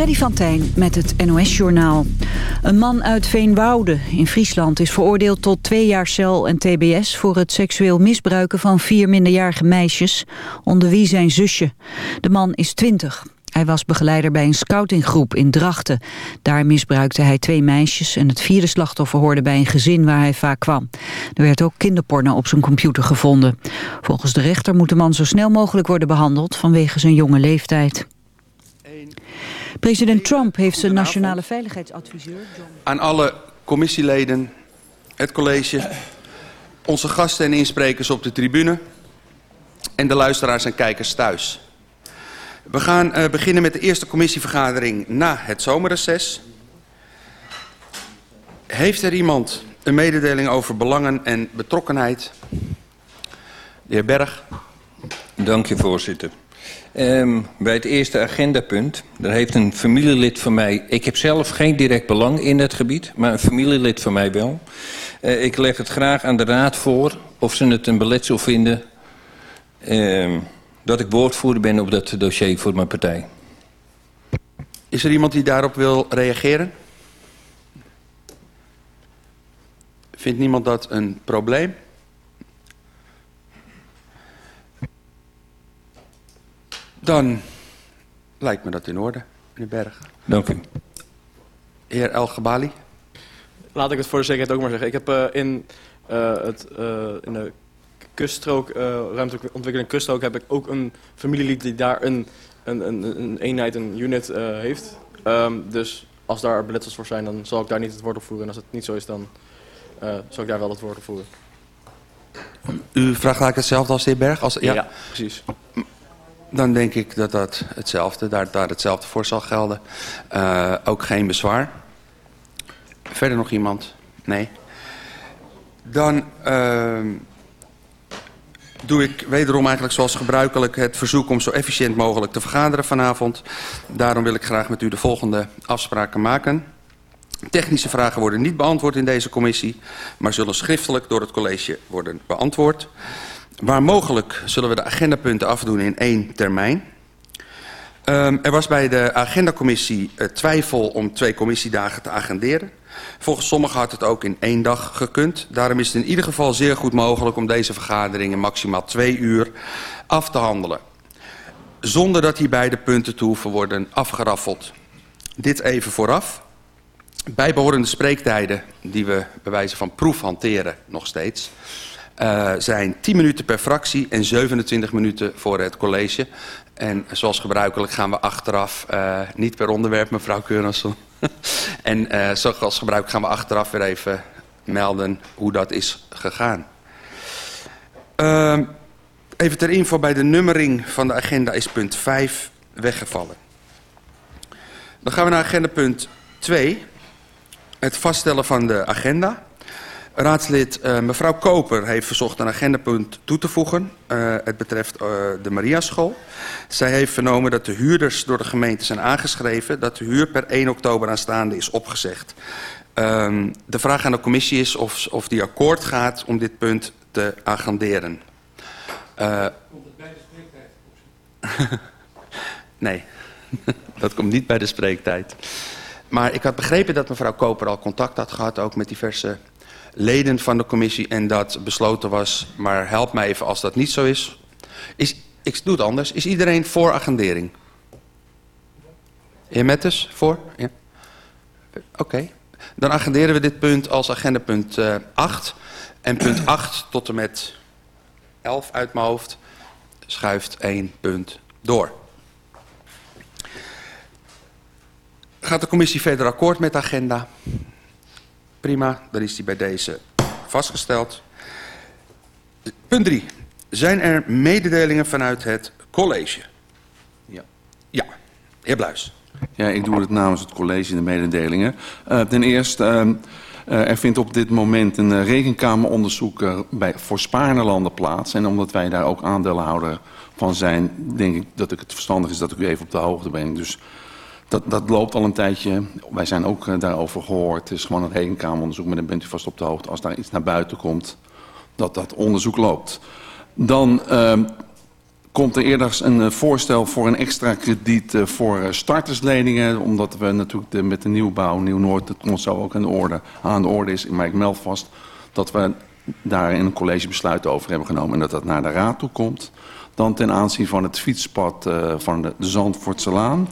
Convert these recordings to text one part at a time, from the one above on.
Freddy van Tijn met het NOS-journaal. Een man uit Veenwoude in Friesland is veroordeeld tot twee jaar cel en tbs... voor het seksueel misbruiken van vier minderjarige meisjes, onder wie zijn zusje. De man is twintig. Hij was begeleider bij een scoutinggroep in Drachten. Daar misbruikte hij twee meisjes en het vierde slachtoffer hoorde bij een gezin waar hij vaak kwam. Er werd ook kinderporno op zijn computer gevonden. Volgens de rechter moet de man zo snel mogelijk worden behandeld vanwege zijn jonge leeftijd. President Trump heeft zijn nationale veiligheidsadviseur... John... Aan alle commissieleden, het college, onze gasten en insprekers op de tribune... en de luisteraars en kijkers thuis. We gaan uh, beginnen met de eerste commissievergadering na het zomerreces. Heeft er iemand een mededeling over belangen en betrokkenheid? De heer Berg. Dank je, voorzitter. Um, bij het eerste agendapunt, daar heeft een familielid van mij... Ik heb zelf geen direct belang in het gebied, maar een familielid van mij wel. Uh, ik leg het graag aan de raad voor of ze het een beletsel vinden... Um, dat ik woordvoerder ben op dat dossier voor mijn partij. Is er iemand die daarop wil reageren? Vindt niemand dat een probleem? Dan lijkt me dat in orde, meneer Berg. Dank u. Heer El Gabali. Laat ik het voor de zekerheid ook maar zeggen. Ik heb uh, in, uh, het, uh, in de kuststrook, ruimtelijke ontwikkeling kuststrook, heb ik ook een familielid die daar een, een, een, een eenheid, een unit heeft. Um, dus als daar beletsels voor zijn, dan zal ik daar niet het woord op voeren. En als het niet zo is, dan zal ik daar wel het woord op voeren. U vraagt eigenlijk hetzelfde als de heer Berg? Als, ja, ja precies. Dan denk ik dat dat hetzelfde, daar, daar hetzelfde voor zal gelden. Uh, ook geen bezwaar. Verder nog iemand? Nee. Dan uh, doe ik wederom eigenlijk zoals gebruikelijk het verzoek om zo efficiënt mogelijk te vergaderen vanavond. Daarom wil ik graag met u de volgende afspraken maken. Technische vragen worden niet beantwoord in deze commissie, maar zullen schriftelijk door het college worden beantwoord. Waar mogelijk zullen we de agendapunten afdoen in één termijn. Um, er was bij de agendacommissie uh, twijfel om twee commissiedagen te agenderen. Volgens sommigen had het ook in één dag gekund. Daarom is het in ieder geval zeer goed mogelijk om deze vergadering in maximaal twee uur af te handelen. Zonder dat hierbij de punten te hoeven worden afgeraffeld. Dit even vooraf. Bijbehorende spreektijden die we bij wijze van proef hanteren nog steeds... Uh, zijn 10 minuten per fractie en 27 minuten voor het college. En zoals gebruikelijk gaan we achteraf, uh, niet per onderwerp mevrouw Keurensson. en uh, zoals gebruikelijk gaan we achteraf weer even melden hoe dat is gegaan. Uh, even ter info, bij de nummering van de agenda is punt 5 weggevallen. Dan gaan we naar agenda punt 2. Het vaststellen van de agenda. Raadslid uh, mevrouw Koper heeft verzocht een agendapunt toe te voegen. Uh, het betreft uh, de Mariaschool. Zij heeft vernomen dat de huurders door de gemeente zijn aangeschreven... dat de huur per 1 oktober aanstaande is opgezegd. Um, de vraag aan de commissie is of, of die akkoord gaat om dit punt te agenderen. komt het bij de spreektijd? nee, dat komt niet bij de spreektijd. Maar ik had begrepen dat mevrouw Koper al contact had gehad... ook met diverse leden van de commissie en dat besloten was. Maar help mij even als dat niet zo is. is ik doe het anders. Is iedereen voor agendering? Heer Mettes, voor? Ja. Oké. Dan agenderen we dit punt als agendapunt uh, 8. En punt 8 tot en met 11 uit mijn hoofd schuift één punt door. Gaat de commissie verder akkoord met de agenda? Prima, dan is die bij deze vastgesteld. Punt 3. Zijn er mededelingen vanuit het college? Ja. Ja, heer Bluis. Ja, ik doe het namens het college de mededelingen. Uh, ten eerste, uh, er vindt op dit moment een uh, rekenkameronderzoek bij, voor Spaarnelanden plaats. En omdat wij daar ook aandeelhouder van zijn, denk ik dat het verstandig is dat ik u even op de hoogte ben. Dus dat, dat loopt al een tijdje. Wij zijn ook uh, daarover gehoord. Het is gewoon een rekenkameronderzoek, maar dan bent u vast op de hoogte. Als daar iets naar buiten komt, dat dat onderzoek loopt. Dan uh, komt er eerder een eh, voorstel voor een extra krediet eh, voor eh, startersleningen. Omdat we natuurlijk met de nieuwbouw, Nieuw-Noord, dat komt zo ook aan de, orde, aan de orde is. Maar ik meld vast dat we daar in een collegebesluit over hebben genomen. En dat dat naar de raad toe komt. Dan ten aanzien van het fietspad van de, de Zandvoortselaan.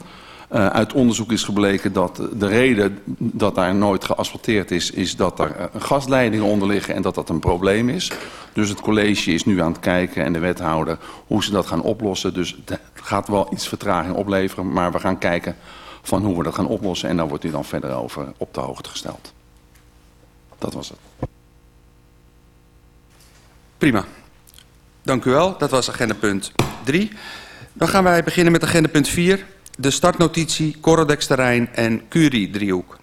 Uh, uit onderzoek is gebleken dat de reden dat daar nooit geasfalteerd is... is dat er gasleidingen onder liggen en dat dat een probleem is. Dus het college is nu aan het kijken en de wethouder hoe ze dat gaan oplossen. Dus het gaat wel iets vertraging opleveren, maar we gaan kijken van hoe we dat gaan oplossen. En daar wordt u dan verder over op de hoogte gesteld. Dat was het. Prima. Dank u wel. Dat was agenda punt 3. Dan gaan wij beginnen met agenda punt 4. De startnotitie Corodex-terrein en Curie-driehoek.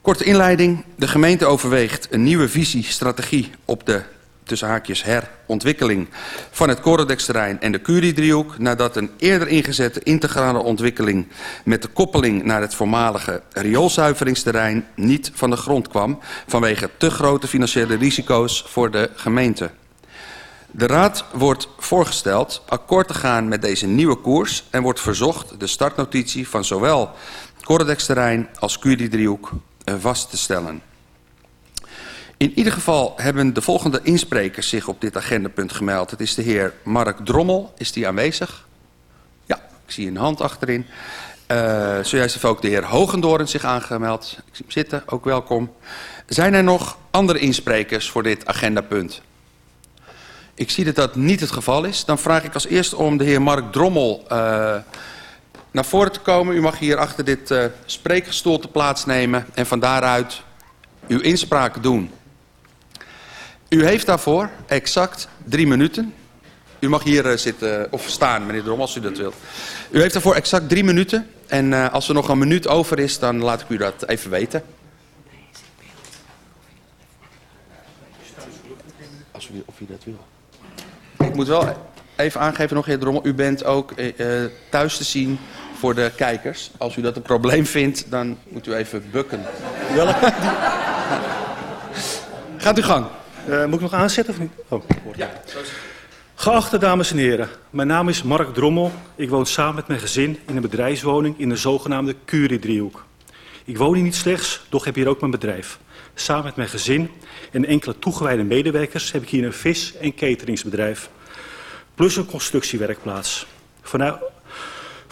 Korte inleiding. De gemeente overweegt een nieuwe visie, strategie op de tussen haakjes herontwikkeling van het Corodex-terrein en de Curie-driehoek... nadat een eerder ingezette integrale ontwikkeling met de koppeling naar het voormalige rioolzuiveringsterrein niet van de grond kwam... vanwege te grote financiële risico's voor de gemeente. De Raad wordt voorgesteld akkoord te gaan met deze nieuwe koers... en wordt verzocht de startnotitie van zowel Corodex-terrein als Curie-driehoek vast te stellen. In ieder geval hebben de volgende insprekers zich op dit agendapunt gemeld. Het is de heer Mark Drommel. Is die aanwezig? Ja, ik zie een hand achterin. Uh, zojuist heeft ook de heer Hogendoorn zich aangemeld. Ik zie hem zitten, ook welkom. Zijn er nog andere insprekers voor dit agendapunt? Ik zie dat dat niet het geval is. Dan vraag ik als eerste om de heer Mark Drommel uh, naar voren te komen. U mag hier achter dit uh, spreekgestoel te plaatsnemen en van daaruit uw inspraak doen. U heeft daarvoor exact drie minuten. U mag hier uh, zitten of staan, meneer Drommel, als u dat wilt. U heeft daarvoor exact drie minuten. En als er nog een minuut over is, dan laat ik u dat even weten. Als u, of u dat wil. Ik moet wel even aangeven nog, heer Drommel. U bent ook uh, thuis te zien voor de kijkers. Als u dat een probleem vindt, dan moet u even bukken. Welke? Gaat u gang. Uh, moet ik nog aanzetten of niet? Oh, ja, Geachte dames en heren, mijn naam is Mark Drommel. Ik woon samen met mijn gezin in een bedrijfswoning in de zogenaamde Curie-driehoek. Ik woon hier niet slechts, doch heb hier ook mijn bedrijf. Samen met mijn gezin en enkele toegewijde medewerkers heb ik hier een vis- en cateringsbedrijf. Plus een constructiewerkplaats. Vanuit,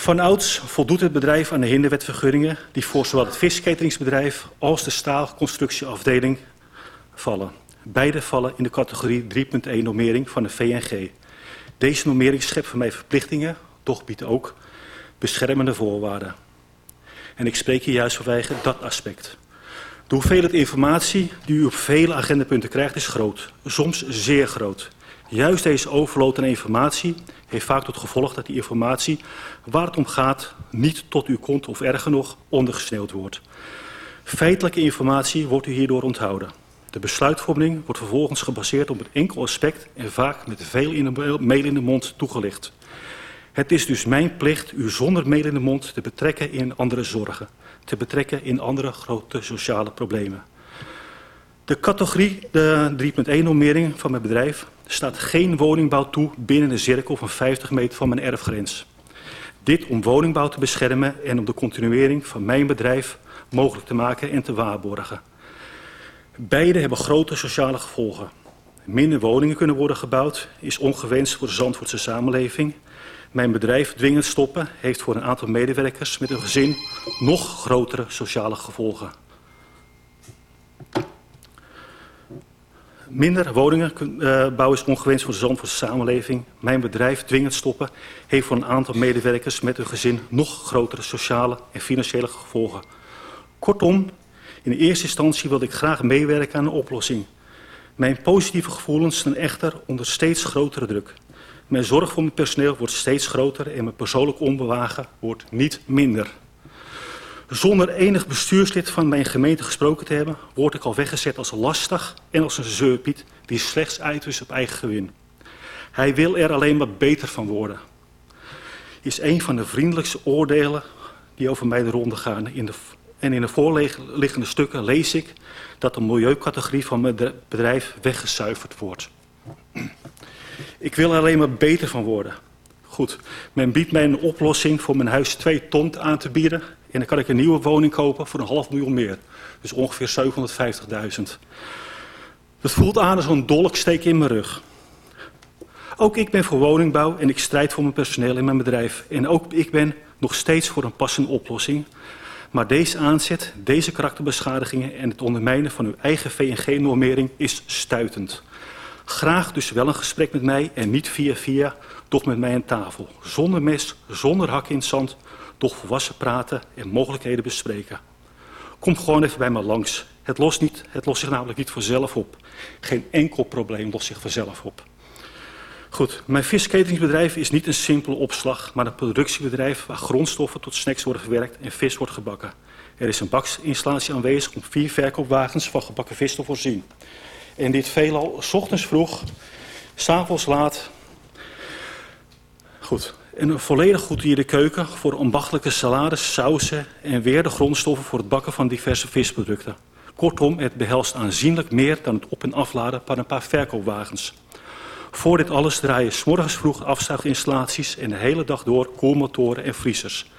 Vanouds voldoet het bedrijf aan de hinderwetvergunningen die voor zowel het viscateringsbedrijf als de staalconstructieafdeling vallen. Beide vallen in de categorie 3.1 normering van de VNG. Deze normering schept voor mij verplichtingen, doch biedt ook beschermende voorwaarden. En ik spreek hier juist vanwege dat aspect. De hoeveelheid informatie die u op vele agendapunten krijgt is groot, soms zeer groot. Juist deze overload aan informatie heeft vaak tot gevolg dat die informatie waar het om gaat niet tot u komt of erger nog ondergesneeuwd wordt. Feitelijke informatie wordt u hierdoor onthouden. De besluitvorming wordt vervolgens gebaseerd op een enkel aspect en vaak met veel in de mail in de mond toegelicht. Het is dus mijn plicht u zonder mail in de mond te betrekken in andere zorgen, te betrekken in andere grote sociale problemen. De categorie, de 3.1 normering van mijn bedrijf, staat geen woningbouw toe binnen de cirkel van 50 meter van mijn erfgrens. Dit om woningbouw te beschermen en om de continuering van mijn bedrijf mogelijk te maken en te waarborgen. Beide hebben grote sociale gevolgen. Minder woningen kunnen worden gebouwd is ongewenst voor de Zandvoortse samenleving. Mijn bedrijf dwingend stoppen heeft voor een aantal medewerkers met een gezin nog grotere sociale gevolgen. Minder woningen uh, bouwen is ongewenst voor de samenleving. Mijn bedrijf dwingend stoppen heeft voor een aantal medewerkers met een gezin nog grotere sociale en financiële gevolgen. Kortom, in eerste instantie wilde ik graag meewerken aan een oplossing. Mijn positieve gevoelens staan echter onder steeds grotere druk. Mijn zorg voor mijn personeel wordt steeds groter en mijn persoonlijk onbewagen wordt niet minder. Zonder enig bestuurslid van mijn gemeente gesproken te hebben, word ik al weggezet als lastig en als een zeurpiet die slechts uitwist op eigen gewin. Hij wil er alleen maar beter van worden. Is een van de vriendelijkste oordelen die over mij de ronde gaan in de en in de voorliggende stukken lees ik dat de milieucategorie van mijn bedrijf weggezuiverd wordt. Ik wil er alleen maar beter van worden. Goed, men biedt mij een oplossing voor mijn huis 2 ton aan te bieden. En dan kan ik een nieuwe woning kopen voor een half miljoen meer. Dus ongeveer 750.000. Dat voelt aan als een dolksteek in mijn rug. Ook ik ben voor woningbouw en ik strijd voor mijn personeel in mijn bedrijf. En ook ik ben nog steeds voor een passende oplossing. Maar deze aanzet, deze karakterbeschadigingen en het ondermijnen van uw eigen VNG-normering is stuitend. Graag dus wel een gesprek met mij en niet via via, toch met mij aan tafel. Zonder mes, zonder hak in het zand, toch volwassen praten en mogelijkheden bespreken. Kom gewoon even bij me langs. Het lost, niet, het lost zich namelijk niet vanzelf op. Geen enkel probleem lost zich vanzelf op. Goed, mijn viscateringsbedrijf is niet een simpele opslag, maar een productiebedrijf waar grondstoffen tot snacks worden verwerkt en vis wordt gebakken. Er is een baksinstallatie aanwezig om vier verkoopwagens van gebakken vis te voorzien. En dit veelal ochtends vroeg, s'avonds laat. Goed, en een volledig goedtierde keuken voor ambachtelijke salades, sausen en weer de grondstoffen voor het bakken van diverse visproducten. Kortom, het behelst aanzienlijk meer dan het op- en afladen van een paar verkoopwagens. Voor dit alles draaien s morgens vroeg afzuiginstallaties en de hele dag door koelmotoren en vriezers.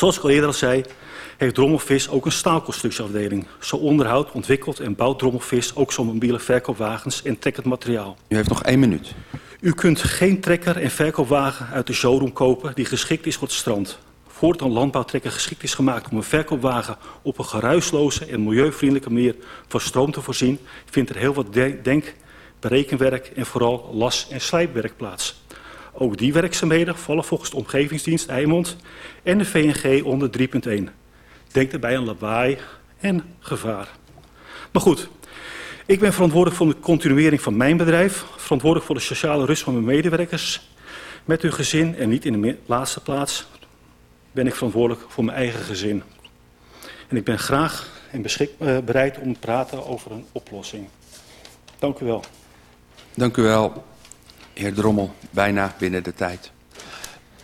Zoals ik al eerder al zei, heeft Drommelvis ook een staalconstructieafdeling. Zo onderhoudt, ontwikkelt en bouwt Drommelvis ook zo'n mobiele verkoopwagens en trekkend materiaal. U heeft nog één minuut. U kunt geen trekker en verkoopwagen uit de showroom kopen die geschikt is voor het strand. Voordat een landbouwtrekker geschikt is gemaakt om een verkoopwagen op een geruisloze en milieuvriendelijke manier van stroom te voorzien, vindt er heel wat denk, berekenwerk en vooral las- en slijpwerk plaats. Ook die werkzaamheden vallen volgens de Omgevingsdienst Eimond en de VNG onder 3.1. Denk daarbij aan lawaai en gevaar. Maar goed, ik ben verantwoordelijk voor de continuering van mijn bedrijf, verantwoordelijk voor de sociale rust van mijn medewerkers, met uw gezin en niet in de laatste plaats ben ik verantwoordelijk voor mijn eigen gezin. En ik ben graag en uh, bereid om te praten over een oplossing. Dank u wel. Dank u wel, heer Drommel. Bijna binnen de tijd.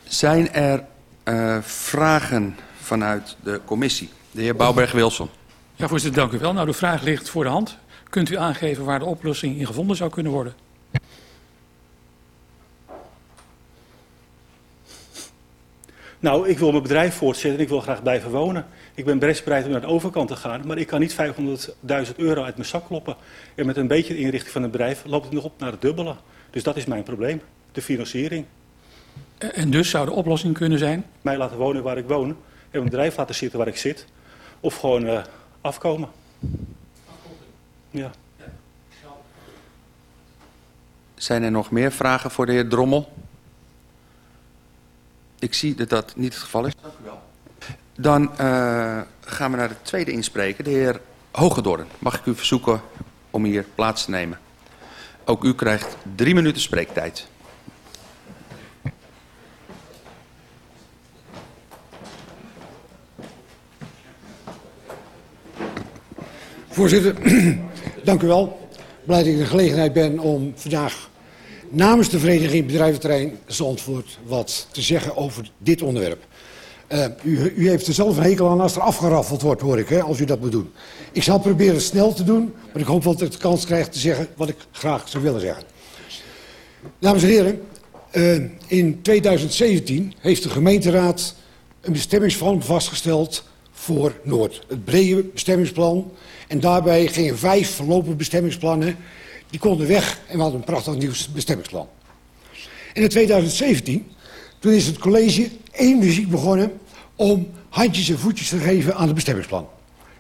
Zijn er uh, vragen vanuit de commissie? De heer Bouwberg-Wilson. Ja, voorzitter, dank u wel. Nou, de vraag ligt voor de hand. Kunt u aangeven waar de oplossing in gevonden zou kunnen worden? Nou, ik wil mijn bedrijf voortzetten en ik wil graag blijven wonen. Ik ben best bereid om naar de overkant te gaan, maar ik kan niet 500.000 euro uit mijn zak kloppen. En met een beetje de inrichting van het bedrijf loopt het nog op naar het dubbele. Dus dat is mijn probleem, de financiering. En dus zou de oplossing kunnen zijn? Mij laten wonen waar ik woon en mijn bedrijf laten zitten waar ik zit. Of gewoon uh, afkomen. Ja. Zijn er nog meer vragen voor de heer Drommel? Ik zie dat dat niet het geval is. Dank u wel. Dan uh, gaan we naar de tweede inspreker, de heer Hogedorn. Mag ik u verzoeken om hier plaats te nemen? Ook u krijgt drie minuten spreektijd. Voorzitter, dank u wel. Blij dat ik de gelegenheid ben om vandaag namens de Vereniging Bedrijventerrein Zandvoort wat te zeggen over dit onderwerp. Uh, u, u, heeft er zelf een hekel aan als er afgeraffeld wordt, hoor ik, hè, als u dat moet doen. Ik zal proberen snel te doen, maar ik hoop dat ik de kans krijg te zeggen wat ik graag zou willen zeggen. Dames en heren, uh, in 2017 heeft de gemeenteraad een bestemmingsplan vastgesteld voor Noord. Het brede bestemmingsplan. En daarbij gingen vijf verlopen bestemmingsplannen die konden weg en we hadden een prachtig nieuw bestemmingsplan. En in 2017, toen is het college energiek begonnen om handjes en voetjes te geven aan het bestemmingsplan.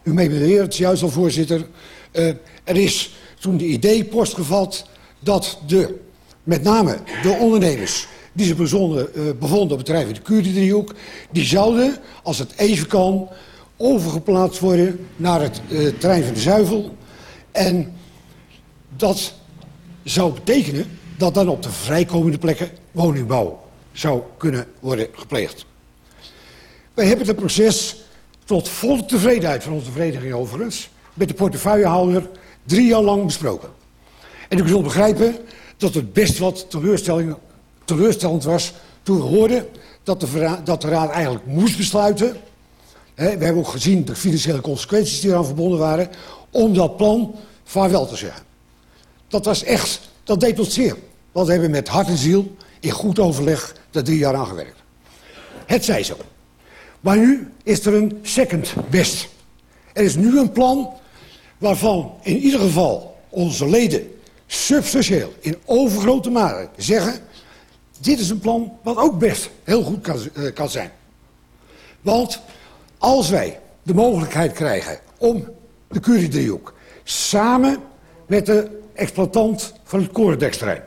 U meebeheert het juist al, voorzitter. Uh, er is toen de idee postgevat dat de, met name de ondernemers die zich bezonden, uh, bevonden op bedrijf in de Curie-driehoek, die zouden, als het even kan, overgeplaatst worden naar het uh, terrein van de Zuivel. En dat zou betekenen dat dan op de vrijkomende plekken woningbouw zou kunnen worden gepleegd. Wij hebben het proces tot volle tevredenheid van onze vereniging overigens met de portefeuillehouder drie jaar lang besproken. En u zult begrijpen dat het best wat teleurstellend was toen we hoorden dat de, dat de raad eigenlijk moest besluiten. We hebben ook gezien de financiële consequenties die eraan verbonden waren om dat plan vaarwel te zeggen. Dat was echt, dat deed ons zeer. Want we hebben met hart en ziel in goed overleg daar drie jaar aan gewerkt. Het zij zo. Maar nu is er een second best. Er is nu een plan waarvan in ieder geval onze leden substantieel in overgrote mate zeggen... dit is een plan wat ook best heel goed kan, uh, kan zijn. Want als wij de mogelijkheid krijgen om de Curie-driehoek... samen met de exploitant van het Corendeksterrein...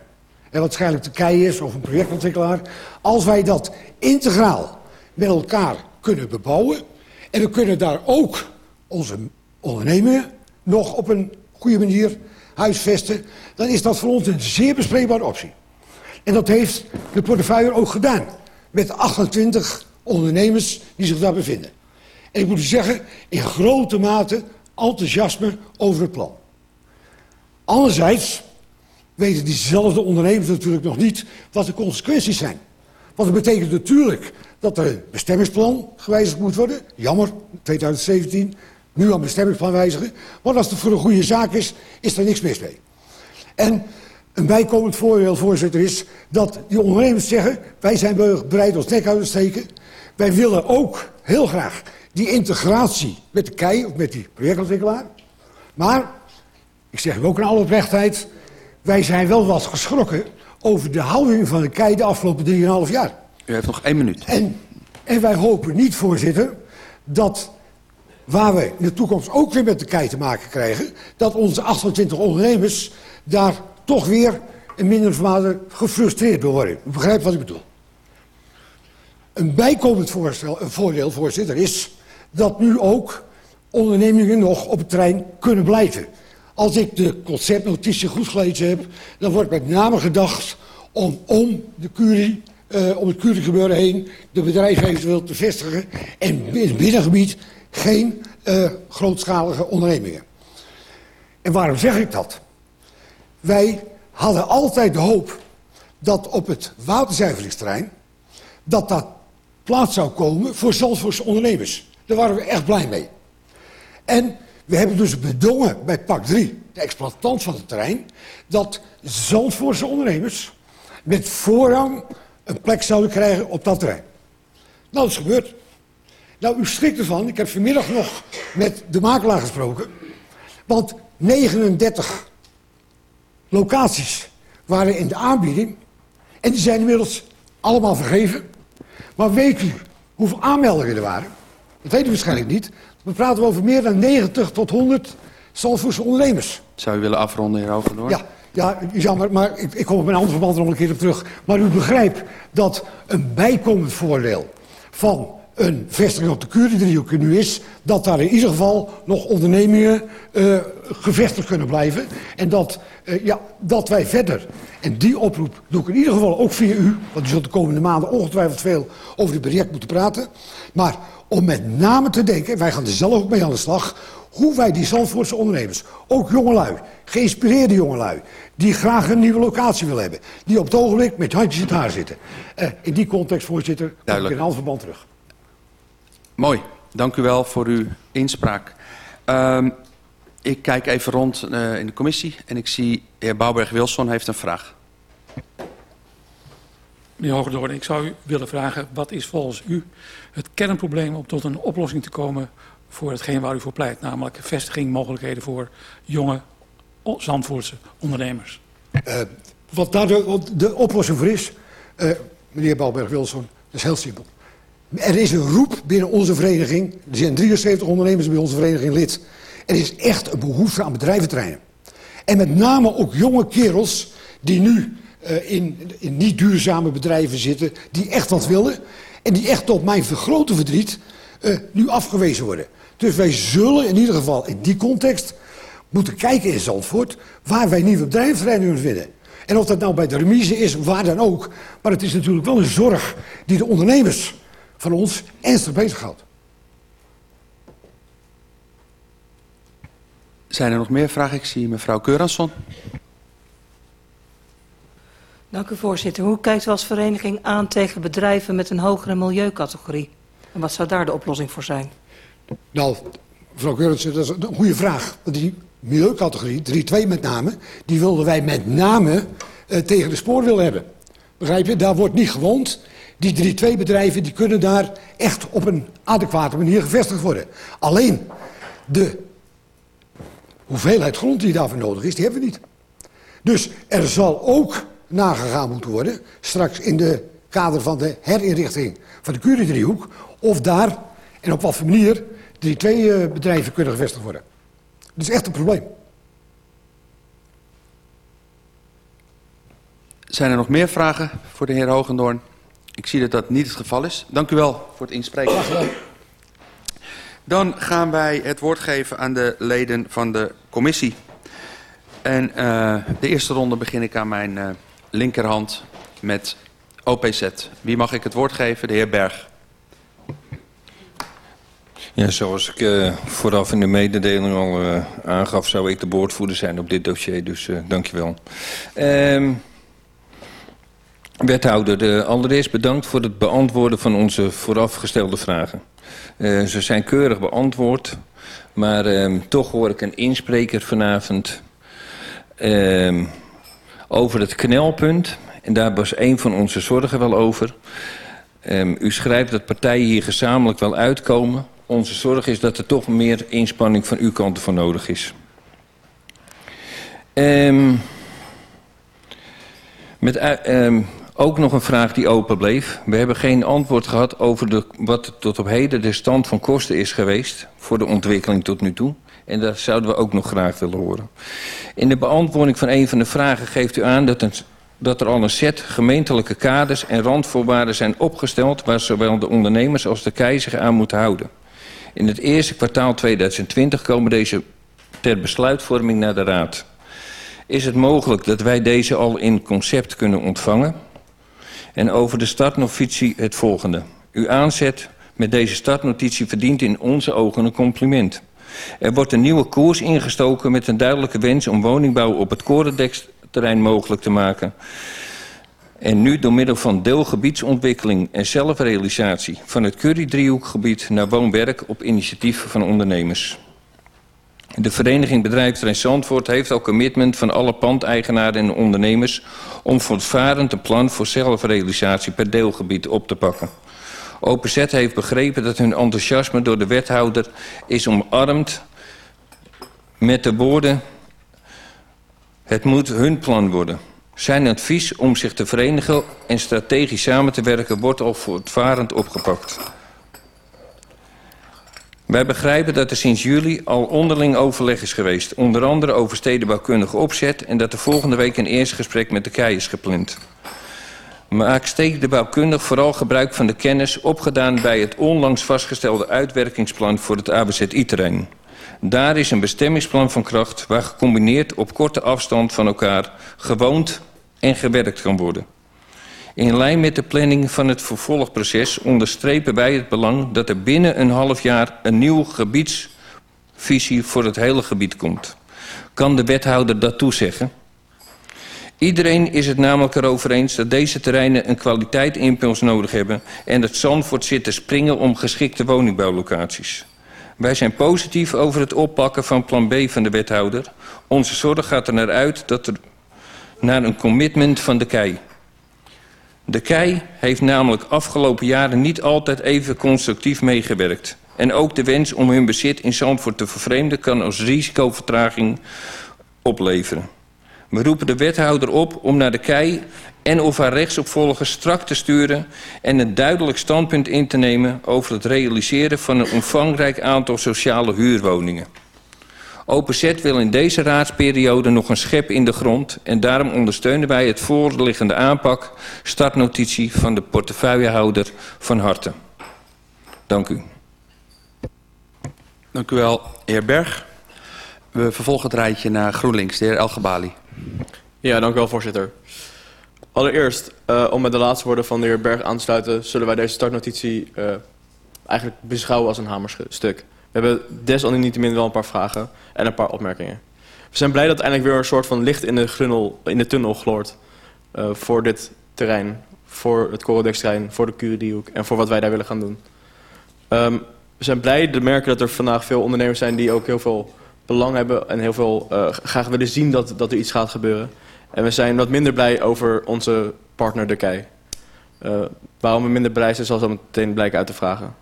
en waarschijnlijk de is of een projectontwikkelaar... als wij dat integraal met elkaar kunnen bebouwen... en we kunnen daar ook onze ondernemingen nog op een goede manier huisvesten... dan is dat voor ons een zeer bespreekbare optie. En dat heeft de portefeuille ook gedaan. Met 28 ondernemers die zich daar bevinden. En ik moet u zeggen, in grote mate enthousiasme over het plan. Anderzijds weten diezelfde ondernemers natuurlijk nog niet wat de consequenties zijn. Want dat betekent natuurlijk dat er bestemmingsplan gewijzigd moet worden. Jammer, 2017, nu al bestemmingsplan wijzigen. Maar als het voor een goede zaak is, is er niks mis mee. En een bijkomend voordeel, voorzitter, is dat die ondernemers zeggen... wij zijn bereid ons nek uit te steken. Wij willen ook heel graag die integratie met de KEI of met die projectontwikkelaar. Maar, ik zeg ook in alle oprechtheid... wij zijn wel wat geschrokken over de houding van de KEI de afgelopen 3,5 jaar. U heeft nog één minuut. En, en wij hopen niet, voorzitter, dat waar we in de toekomst ook weer met de KEI te maken krijgen... dat onze 28 ondernemers daar toch weer in minder mate gefrustreerd door worden. U begrijpt wat ik bedoel. Een bijkomend voorstel, een voordeel, voorzitter, is dat nu ook ondernemingen nog op het terrein kunnen blijven. Als ik de conceptnotitie goed gelezen heb, dan wordt met name gedacht om om de curie, uh, om het curiegebeuren heen, de bedrijven eventueel te vestigen en in het binnengebied geen uh, grootschalige ondernemingen. En waarom zeg ik dat? Wij hadden altijd de hoop dat op het waterzuiveringsterrein... dat dat plaats zou komen voor Zandvoortse ondernemers. Daar waren we echt blij mee. En we hebben dus bedongen bij pak 3, de exploitant van het terrein... dat Zandvoortse ondernemers met voorrang een plek zouden krijgen op dat terrein. Nou, dat is gebeurd. Nou, u schrikt ervan. Ik heb vanmiddag nog met de makelaar gesproken. Want 39 locaties waren in de aanbieding. En die zijn inmiddels allemaal vergeven. Maar weet u hoeveel aanmeldingen er waren? Dat weet u waarschijnlijk niet. We praten over meer dan 90 tot 100 Zandvoortse ondernemers. Zou u willen afronden, heer? Ja, ja, jammer, maar ik, ik kom op mijn andere verband er nog een keer op terug. Maar u begrijpt dat een bijkomend voordeel van een vestiging op de Curie-driehoek nu is... dat daar in ieder geval nog ondernemingen uh, gevestigd kunnen blijven. En dat, uh, ja, dat wij verder, en die oproep doe ik in ieder geval ook via u... want u zult de komende maanden ongetwijfeld veel over dit project moeten praten... maar om met name te denken, wij gaan er zelf ook mee aan de slag... hoe wij die Zandvoortse ondernemers, ook jongelui, geïnspireerde jongelui... die graag een nieuwe locatie willen hebben... die op het ogenblik met handjes in het haar zitten. Uh, in die context, voorzitter, kom ik in ander verband terug. Mooi, dank u wel voor uw inspraak. Um, ik kijk even rond uh, in de commissie en ik zie heer Bouwberg-Wilson heeft een vraag. Meneer Hoogdoorn, ik zou u willen vragen, wat is volgens u het kernprobleem om tot een oplossing te komen voor hetgeen waar u voor pleit, namelijk vestigingmogelijkheden voor jonge Zandvoortse ondernemers? Uh, wat daar de, oplossing voor is, uh, meneer Bouwberg-Wilson, dat is heel simpel. Er is een roep binnen onze vereniging. Er zijn 73 ondernemers bij onze vereniging lid. Er is echt een behoefte aan bedrijventerreinen. En met name ook jonge kerels die nu uh, in, in niet duurzame bedrijven zitten. Die echt wat willen. En die echt tot mijn vergrote verdriet uh, nu afgewezen worden. Dus wij zullen in ieder geval in die context moeten kijken in Zandvoort... waar wij nieuwe bedrijventerreinen kunnen vinden. En of dat nou bij de remise is, waar dan ook. Maar het is natuurlijk wel een zorg die de ondernemers van ons ernstig bezighoudt. Zijn er nog meer vragen? Ik zie mevrouw Keuransson. Dank u voorzitter. Hoe kijkt u als vereniging aan tegen bedrijven met een hogere milieucategorie? En wat zou daar de oplossing voor zijn? Nou, mevrouw Keuransson, dat is een goede vraag. Die milieucategorie, 3-2 met name, die wilden wij met name uh, tegen de spoor wil hebben. Begrijp je? Daar wordt niet gewoond. Die 3-2 bedrijven die kunnen daar echt op een adequate manier gevestigd worden. Alleen de hoeveelheid grond die daarvoor nodig is, die hebben we niet. Dus er zal ook nagegaan moeten worden, straks in de kader van de herinrichting van de Curie-driehoek, of daar en op wat voor manier die twee eh, bedrijven kunnen gevestigd worden. Dat is echt een probleem. Zijn er nog meer vragen voor de heer Hogendoorn? Ik zie dat dat niet het geval is. Dank u wel voor het inspreken. Dan gaan wij het woord geven aan de leden van de commissie. En uh, de eerste ronde begin ik aan mijn uh, linkerhand met OPZ. Wie mag ik het woord geven? De heer Berg. Ja, zoals ik uh, vooraf in de mededeling al uh, aangaf, zou ik de boordvoerder zijn op dit dossier. Dus uh, dank je wel. Uh, wethouder, de, allereerst bedankt voor het beantwoorden van onze voorafgestelde vragen. ze zijn keurig beantwoord, maar ehm, toch hoor ik een inspreker vanavond ehm, over het knelpunt. En daar was een van onze zorgen wel over. Um, u schrijft dat partijen hier gezamenlijk wel uitkomen. Onze zorg is dat er toch meer inspanning van uw kant voor nodig is. Um, met, um, ook nog een vraag die open bleef. We hebben geen antwoord gehad over de, wat tot op heden de stand van kosten is geweest... voor de ontwikkeling tot nu toe. En dat zouden we ook nog graag willen horen. In de beantwoording van een van de vragen geeft u aan dat er al een set gemeentelijke kaders en randvoorwaarden zijn opgesteld... waar zowel de ondernemers als de KEI zich aan moeten houden. In het eerste kwartaal 2020 komen deze ter besluitvorming naar de Raad. Is het mogelijk dat wij deze al in concept kunnen ontvangen? En over de startnotitie het volgende. Uw aanzet met deze startnotitie verdient in onze ogen een compliment. Er wordt een nieuwe koers ingestoken met een duidelijke wens om woningbouw op het Korendeksterrein mogelijk te maken. En nu door middel van deelgebiedsontwikkeling en zelfrealisatie van het Curry-driehoekgebied naar woonwerk op initiatief van ondernemers. De vereniging Bedrijfterrein Zandvoort heeft al commitment van alle pandeigenaren en ondernemers om voortvarend een plan voor zelfrealisatie per deelgebied op te pakken. OPZ heeft begrepen dat hun enthousiasme door de wethouder is omarmd met de woorden het moet hun plan worden. Zijn advies om zich te verenigen en strategisch samen te werken wordt al voortvarend opgepakt. Wij begrijpen dat er sinds juli al onderling overleg is geweest. Onder andere over stedenbouwkundige opzet en dat er volgende week een eerste gesprek met de KEI is gepland. Maak stedenbouwkundig vooral gebruik van de kennis opgedaan bij het onlangs vastgestelde uitwerkingsplan voor het ABZI-terrein. Daar is een bestemmingsplan van kracht waar gecombineerd op korte afstand van elkaar gewoond en gewerkt kan worden. In lijn met de planning van het vervolgproces onderstrepen wij het belang dat er binnen een half jaar een nieuwe gebiedsvisie voor het hele gebied komt. Kan de wethouder dat toezeggen? Iedereen is het namelijk erover eens dat deze terreinen een kwaliteitsimpuls nodig hebben en dat Zandvoort zit te springen om geschikte woningbouwlocaties. Wij zijn positief over het oppakken van plan B van de wethouder. Onze zorg gaat er naar uit dat er naar een commitment van de KEI. De KEI heeft namelijk afgelopen jaren niet altijd even constructief meegewerkt. En ook de wens om hun bezit in Zandvoort te vervreemden kan als risicovertraging opleveren. We roepen de wethouder op om naar de KEI en of haar rechtsopvolgers strak te sturen en een duidelijk standpunt in te nemen over het realiseren van een omvangrijk aantal sociale huurwoningen. OPZ wil in deze raadsperiode nog een schep in de grond en daarom ondersteunen wij het voorliggende aanpak startnotitie van de portefeuillehouder van harte. Dank u. Dank u wel, heer Berg. We vervolgen het rijtje naar GroenLinks, de heer Elgebali. Ja, dank u wel, voorzitter. Allereerst, uh, om met de laatste woorden van de heer Berg aan te sluiten... zullen wij deze startnotitie uh, eigenlijk beschouwen als een hamerstuk. We hebben desalniettemin wel een paar vragen en een paar opmerkingen. We zijn blij dat eindelijk weer een soort van licht in de, grunnel, in de tunnel gloort... Uh, voor dit terrein, voor het Corodex-terrein, voor de Curie-driehoek... en voor wat wij daar willen gaan doen. Um, we zijn blij te merken dat er vandaag veel ondernemers zijn... die ook heel veel belang hebben en heel veel uh, graag willen zien dat, dat er iets gaat gebeuren. En we zijn wat minder blij over onze partner Kei. Uh, waarom we minder blij zijn zal zo meteen blijken uit te vragen.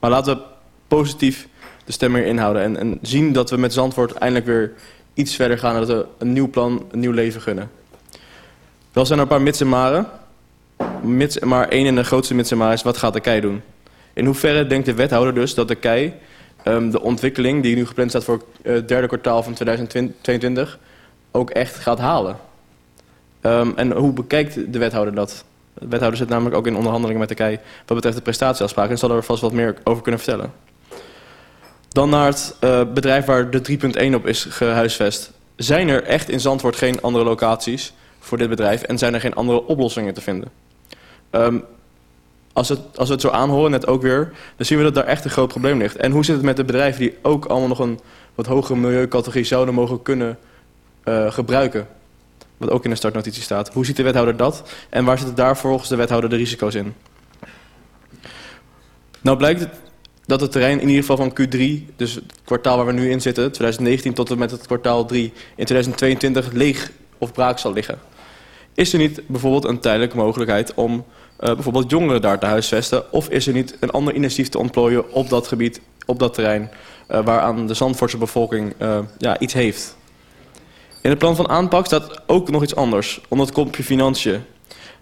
Maar laten we positief de stemming inhouden en, en zien dat we met Zandvoort eindelijk weer iets verder gaan... en dat we een nieuw plan, een nieuw leven gunnen. Wel zijn er een paar mits en maren. Mits, maar één en de grootste mits en maar is, wat gaat de KEI doen? In hoeverre denkt de wethouder dus dat de KEI um, de ontwikkeling... die nu gepland staat voor het uh, derde kwartaal van 2022... ook echt gaat halen? Um, en hoe bekijkt de wethouder dat? De wethouder zit namelijk ook in onderhandelingen met KEI... wat betreft de prestatieafspraken... en zal er vast wat meer over kunnen vertellen. Dan naar het uh, bedrijf waar de 3.1 op is gehuisvest. Zijn er echt in Zandvoort geen andere locaties voor dit bedrijf... en zijn er geen andere oplossingen te vinden? Um, als, we het zo aanhoren, net ook weer, dan zien we dat daar echt een groot probleem ligt. En hoe zit het met de bedrijven die ook allemaal nog een wat hogere milieucategorie zouden mogen kunnen uh, gebruiken? Wat ook in de startnotitie staat. Hoe ziet de wethouder dat? En waar zitten daar volgens de wethouder de risico's in? Nou blijkt dat het terrein in ieder geval van Q3, dus het kwartaal waar we nu in zitten, 2019 tot en met het kwartaal 3, in 2022 leeg of braak zal liggen. Is er niet bijvoorbeeld een tijdelijke mogelijkheid om bijvoorbeeld jongeren daar te huisvesten? Of is er niet een ander initiatief te ontplooien op dat gebied, op dat terrein, uh, waaraan de Zandvoortse bevolking uh, ja, iets heeft? In het plan van aanpak staat ook nog iets anders, onder het kopje financiën.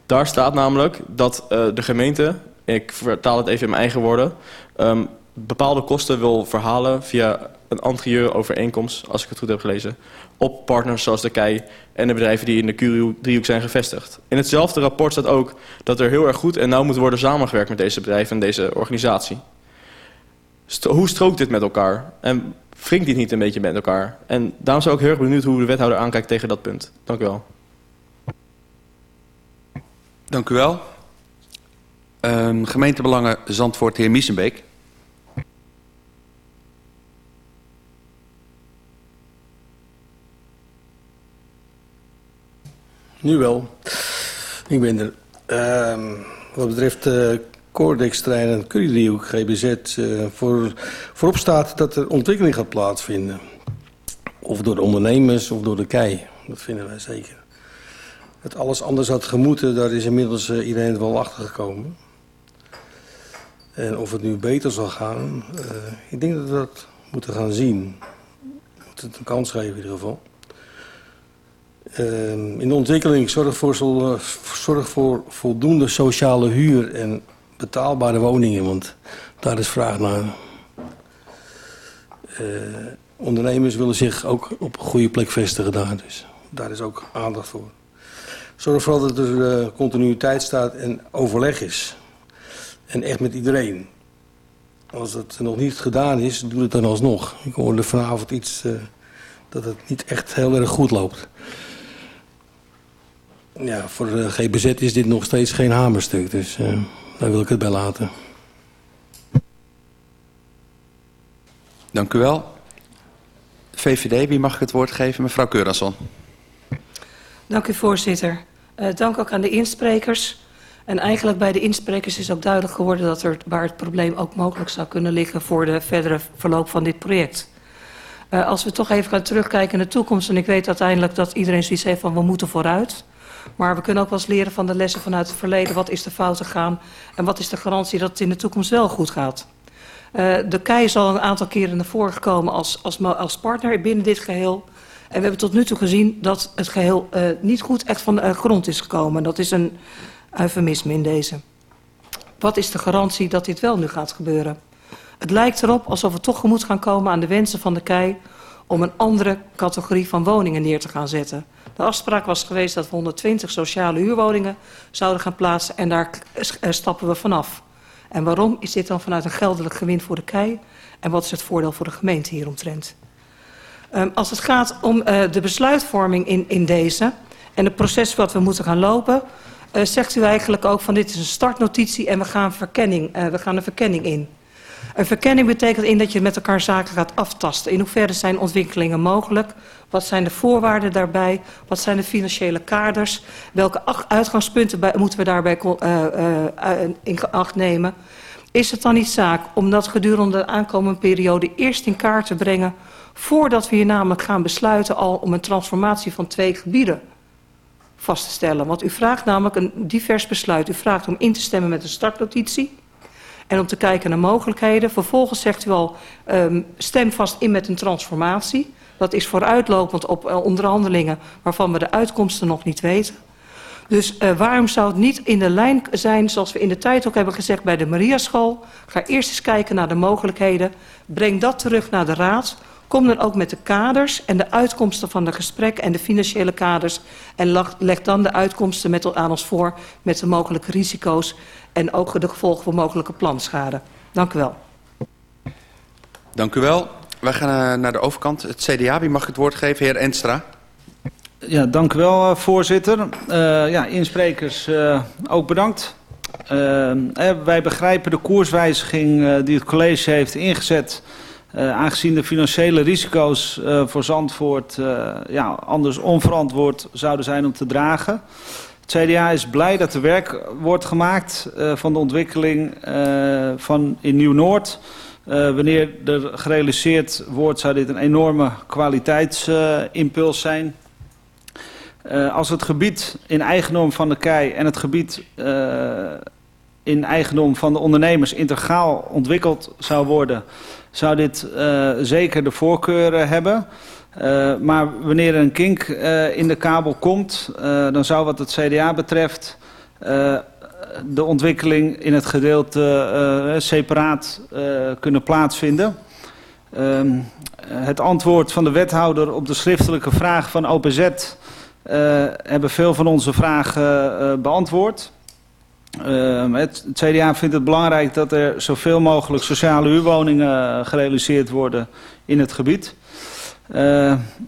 Daar staat namelijk dat de gemeente, ik vertaal het even in mijn eigen woorden, um, bepaalde kosten wil verhalen via een anterieure overeenkomst, als ik het goed heb gelezen, op partners zoals de KEI en de bedrijven die in de Curie-driehoek zijn gevestigd. In hetzelfde rapport staat ook dat er heel erg goed en nauw moet worden samengewerkt met deze bedrijven en deze organisatie. Hoe strookt dit met elkaar? En wringt dit niet een beetje met elkaar? En daarom zou ik heel erg benieuwd hoe de wethouder aankijkt tegen dat punt. Dank u wel. Dank u wel. Um, gemeentebelangen Zandvoort, heer Miesenbeek. Nu wel. Ik ben er. Uh, wat betreft uh, Cordex-trein en GBZ... Uh, voor, voorop staat dat er ontwikkeling gaat plaatsvinden. Of door de ondernemers of door de kei. Dat vinden wij zeker. Het alles anders had gemoeten, daar is inmiddels uh, iedereen wel achter gekomen. En of het nu beter zal gaan, ik denk dat we dat moeten gaan zien. We moeten het een kans geven in ieder geval. Uh, in de ontwikkeling zorg voor, zorg voor voldoende sociale huur en betaalbare woningen, want daar is vraag naar. Uh, ondernemers willen zich ook op een goede plek vestigen daar, dus daar is ook aandacht voor. Zorg vooral dat er uh, continuïteit staat en overleg is. En echt met iedereen. Als dat nog niet gedaan is, doe het dan alsnog. Ik hoorde vanavond iets dat het niet echt heel erg goed loopt. Ja, voor de GBZ is dit nog steeds geen hamerstuk, dus uh, daar wil ik het bij laten. Dank u wel. VVD, wie mag ik het woord geven? Mevrouw Keurasson. Dank u, voorzitter. Uh, dank ook aan de insprekers. En eigenlijk bij de insprekers is ook duidelijk geworden dat er waar het probleem ook mogelijk zou kunnen liggen voor de verdere verloop van dit project. Uh, als we toch even gaan terugkijken in de toekomst, en ik weet uiteindelijk dat iedereen zoiets heeft van we moeten vooruit. Maar we kunnen ook wel eens leren van de lessen vanuit het verleden. Wat is de fout gegaan en wat is de garantie dat het in de toekomst wel goed gaat? Uh, de KEI is al een aantal keren naar voren gekomen als, als, als partner binnen dit geheel. En we hebben tot nu toe gezien dat het geheel uh, niet goed echt van de uh, grond is gekomen. Dat is een eufemisme in deze. Wat is de garantie dat dit wel nu gaat gebeuren? Het lijkt erop alsof we toch gemoed gaan komen aan de wensen van de KEI... om een andere categorie van woningen neer te gaan zetten. De afspraak was geweest dat we 120 sociale huurwoningen zouden gaan plaatsen en daar stappen we vanaf. En waarom is dit dan vanuit een geldelijk gewin voor de KEI en wat is het voordeel voor de gemeente hieromtrent? Um, als het gaat om uh, de besluitvorming in, in deze en het proces wat we moeten gaan lopen, uh, zegt u eigenlijk ook van dit is een startnotitie en we gaan, verkenning, we gaan een verkenning in. Een verkenning betekent in dat je met elkaar zaken gaat aftasten. In hoeverre zijn ontwikkelingen mogelijk? Wat zijn de voorwaarden daarbij? Wat zijn de financiële kaders? Welke uitgangspunten moeten we daarbij uh, uh, in acht nemen? Is het dan niet zaak om dat gedurende de aankomende periode eerst in kaart te brengen... voordat we hier namelijk gaan besluiten al om een transformatie van twee gebieden vast te stellen. Want u vraagt namelijk een divers besluit. U vraagt om in te stemmen met een startnotitie en om te kijken naar mogelijkheden. Vervolgens zegt u al, um, stem vast in met een transformatie. Dat is vooruitlopend op uh, onderhandelingen waarvan we de uitkomsten nog niet weten. Dus uh, waarom zou het niet in de lijn zijn, zoals we in de tijd ook hebben gezegd bij de Mariaschool? Ga eerst eens kijken naar de mogelijkheden. Breng dat terug naar de Raad. Kom dan ook met de kaders en de uitkomsten van de gesprekken en de financiële kaders. En leg dan de uitkomsten met, aan ons voor met de mogelijke risico's en ook de gevolgen van mogelijke planschade. Dank u wel. Dank u wel. Wij gaan uh, naar de overkant. Het CDA, wie mag het woord geven? Heer Enstra. Ja, dank u wel, uh, voorzitter. Uh, ja, insprekers ook bedankt. wij begrijpen de koerswijziging die het college heeft ingezet... aangezien de financiële risico's voor Zandvoort ja, anders onverantwoord zouden zijn om te dragen... Het CDA is blij dat er werk wordt gemaakt van de ontwikkeling van in Nieuw-Noord. Wanneer er gerealiseerd wordt, zou dit een enorme kwaliteitsimpuls zijn. als het gebied in eigendom van de KEI en het gebied in eigendom van de ondernemers integraal ontwikkeld zou worden... zou dit zeker de voorkeur hebben... Uh, maar wanneer er een kink uh, in de kabel komt, dan zou wat het CDA betreft de ontwikkeling in het gedeelte separaat kunnen plaatsvinden. Ehm, het antwoord van de wethouder op de schriftelijke vraag van OPZ hebben veel van onze vragen beantwoord. Ehm, het, CDA vindt het belangrijk dat er zoveel mogelijk sociale huurwoningen gerealiseerd worden in het gebied. Uh,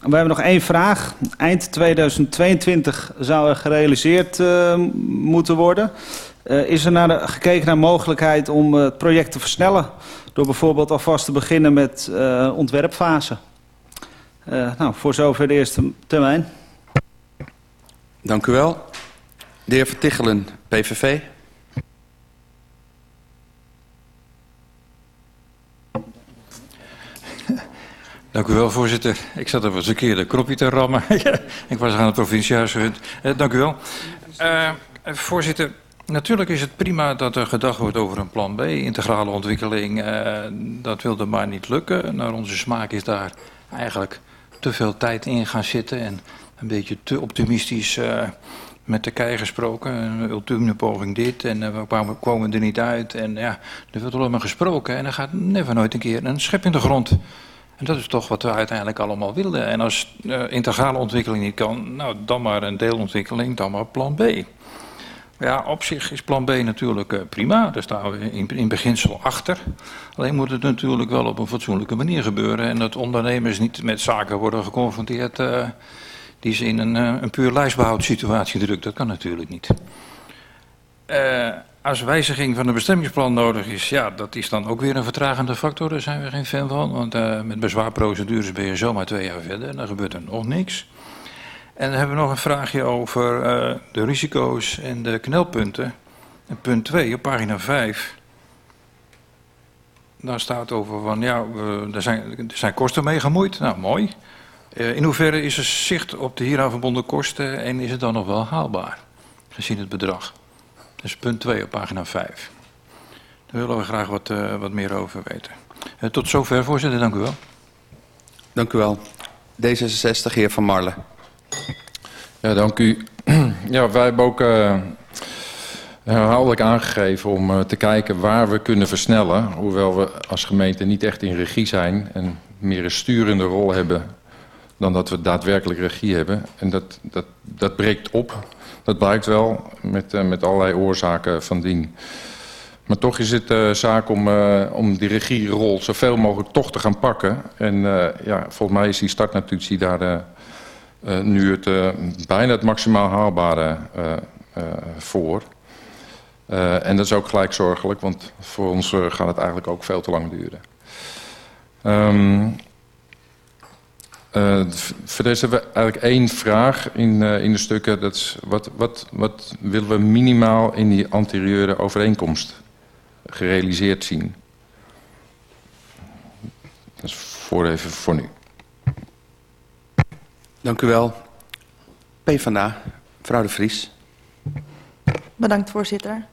we hebben nog één vraag. Eind 2022 zou er gerealiseerd uh, moeten worden. Uh, is er naar gekeken naar mogelijkheid om het project te versnellen... door bijvoorbeeld alvast te beginnen met ontwerpfase? nou, voor zover de eerste termijn. Dank u wel. De heer Vertichelen, PVV. Dank u wel, voorzitter. Ik zat even eens een keer de kropje te rammen. ik was aan het provinciehuis. Uh, dank u wel. Uh, voorzitter, natuurlijk is het prima dat er gedacht wordt over een plan B, integrale ontwikkeling. Dat wilde maar niet lukken. Naar onze smaak is daar eigenlijk te veel tijd in gaan zitten en een beetje te optimistisch met de kei gesproken. Een ultieme poging dit en we kwamen er niet uit. En ja, er wordt allemaal gesproken en er gaat never nooit een keer een schep in de grond. En dat is toch wat we uiteindelijk allemaal wilden. En als uh, integrale ontwikkeling niet kan, nou dan maar een deelontwikkeling, dan maar plan B. Ja, op zich is plan B natuurlijk uh, prima, daar staan we in, in beginsel achter. Alleen moet het natuurlijk wel op een fatsoenlijke manier gebeuren. En dat ondernemers niet met zaken worden geconfronteerd uh, die ze in een, een puur lijstbehoudsituatie drukt. Dat kan natuurlijk niet. Uh, als wijziging van het bestemmingsplan nodig is, ja, dat is dan ook weer een vertragende factor. Daar zijn we geen fan van, want uh, met bezwaarprocedures ben je zomaar twee jaar verder en dan gebeurt er nog niks. En dan hebben we nog een vraagje over uh, de risico's en de knelpunten. En punt 2 op pagina 5. Daar staat over van, ja, we, er, zijn, er zijn kosten mee gemoeid. Nou, mooi. Uh, in hoeverre is er zicht op de hieraan verbonden kosten en is het dan nog wel haalbaar, gezien het bedrag? Dat is punt 2 op pagina 5. Daar willen we graag wat, uh, wat meer over weten. Uh, tot zover, voorzitter. Dank u wel. Dank u wel. D66, heer Van Marle. Ja, dank u. Ja, wij hebben ook uh, herhaaldelijk aangegeven om te kijken waar we kunnen versnellen. Hoewel we als gemeente niet echt in regie zijn en meer een sturende rol hebben dan dat we daadwerkelijk regie hebben. En dat, dat, dat breekt op. Dat blijkt wel met, uh, met allerlei oorzaken van dien. Maar toch is het uh, zaak om, uh, om die regierol zoveel mogelijk toch te gaan pakken. En ja, volgens mij is die startnotitie daar nu het, bijna het maximaal haalbare voor. en dat is ook gelijk zorgelijk, want voor ons gaat het eigenlijk ook veel te lang duren. Um, uh, voor deze hebben we eigenlijk één vraag in, uh, in de stukken. Dat is wat, wat, wat willen we minimaal in die anterieure overeenkomst gerealiseerd zien? Dat is voor even voor nu. Dank u wel. PvdA, Mevrouw de Vries. Bedankt, voorzitter.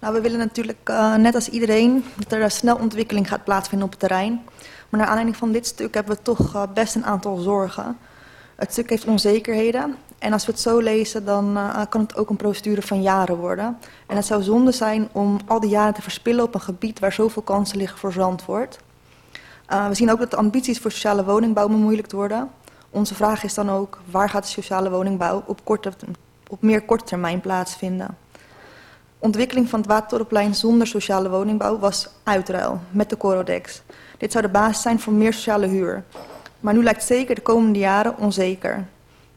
Nou, we willen natuurlijk, uh, net als iedereen, dat er snel ontwikkeling gaat plaatsvinden op het terrein. Maar naar aanleiding van dit stuk hebben we toch uh, best een aantal zorgen. Het stuk heeft onzekerheden. En als we het zo lezen, dan uh, kan het ook een procedure van jaren worden. En het zou zonde zijn om al die jaren te verspillen op een gebied waar zoveel kansen liggen voor Zandvoort. Uh, we zien ook dat de ambities voor sociale woningbouw bemoeilijkt worden. Onze vraag is dan ook, waar gaat de sociale woningbouw op, korte, op meer korte termijn plaatsvinden? Ontwikkeling van het Watertorenplein zonder sociale woningbouw was uitruil met de Corodex. Dit zou de basis zijn voor meer sociale huur. Maar nu lijkt zeker de komende jaren onzeker.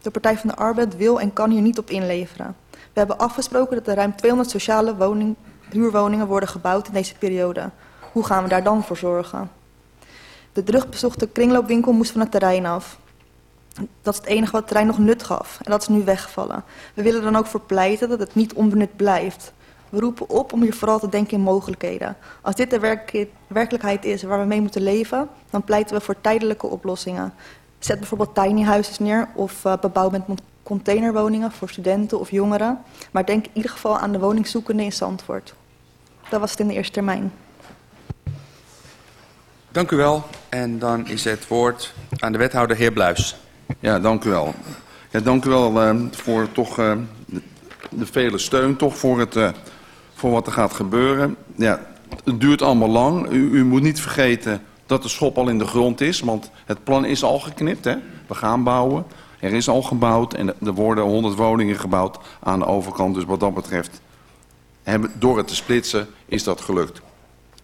De Partij van de Arbeid wil en kan hier niet op inleveren. We hebben afgesproken dat er ruim 200 sociale woning, huurwoningen worden gebouwd in deze periode. Hoe gaan we daar dan voor zorgen? De drugbezochte kringloopwinkel moest van het terrein af. Dat is het enige wat het terrein nog nut gaf. En dat is nu weggevallen. We willen dan ook voor pleiten dat het niet onbenut blijft. We roepen op om hier vooral te denken in mogelijkheden. Als dit de werk werkelijkheid is waar we mee moeten leven, dan pleiten we voor tijdelijke oplossingen. Zet bijvoorbeeld tiny houses neer of uh, bebouw met containerwoningen voor studenten of jongeren. Maar denk in ieder geval aan de woningzoekenden in Zandvoort. Dat was het in de eerste termijn. Dank u wel. En dan is het woord aan de wethouder, heer Bluis. Ja, dank u wel. Ja, dank u wel uh, voor toch uh, de, de, vele steun toch voor, het, uh, voor wat er gaat gebeuren. Ja, het duurt allemaal lang. U, u, moet niet vergeten dat de schop al in de grond is, want het plan is al geknipt. Hè? We gaan bouwen. Er is al gebouwd en er worden 100 woningen gebouwd aan de overkant. Dus wat dat betreft, door het te splitsen, is dat gelukt.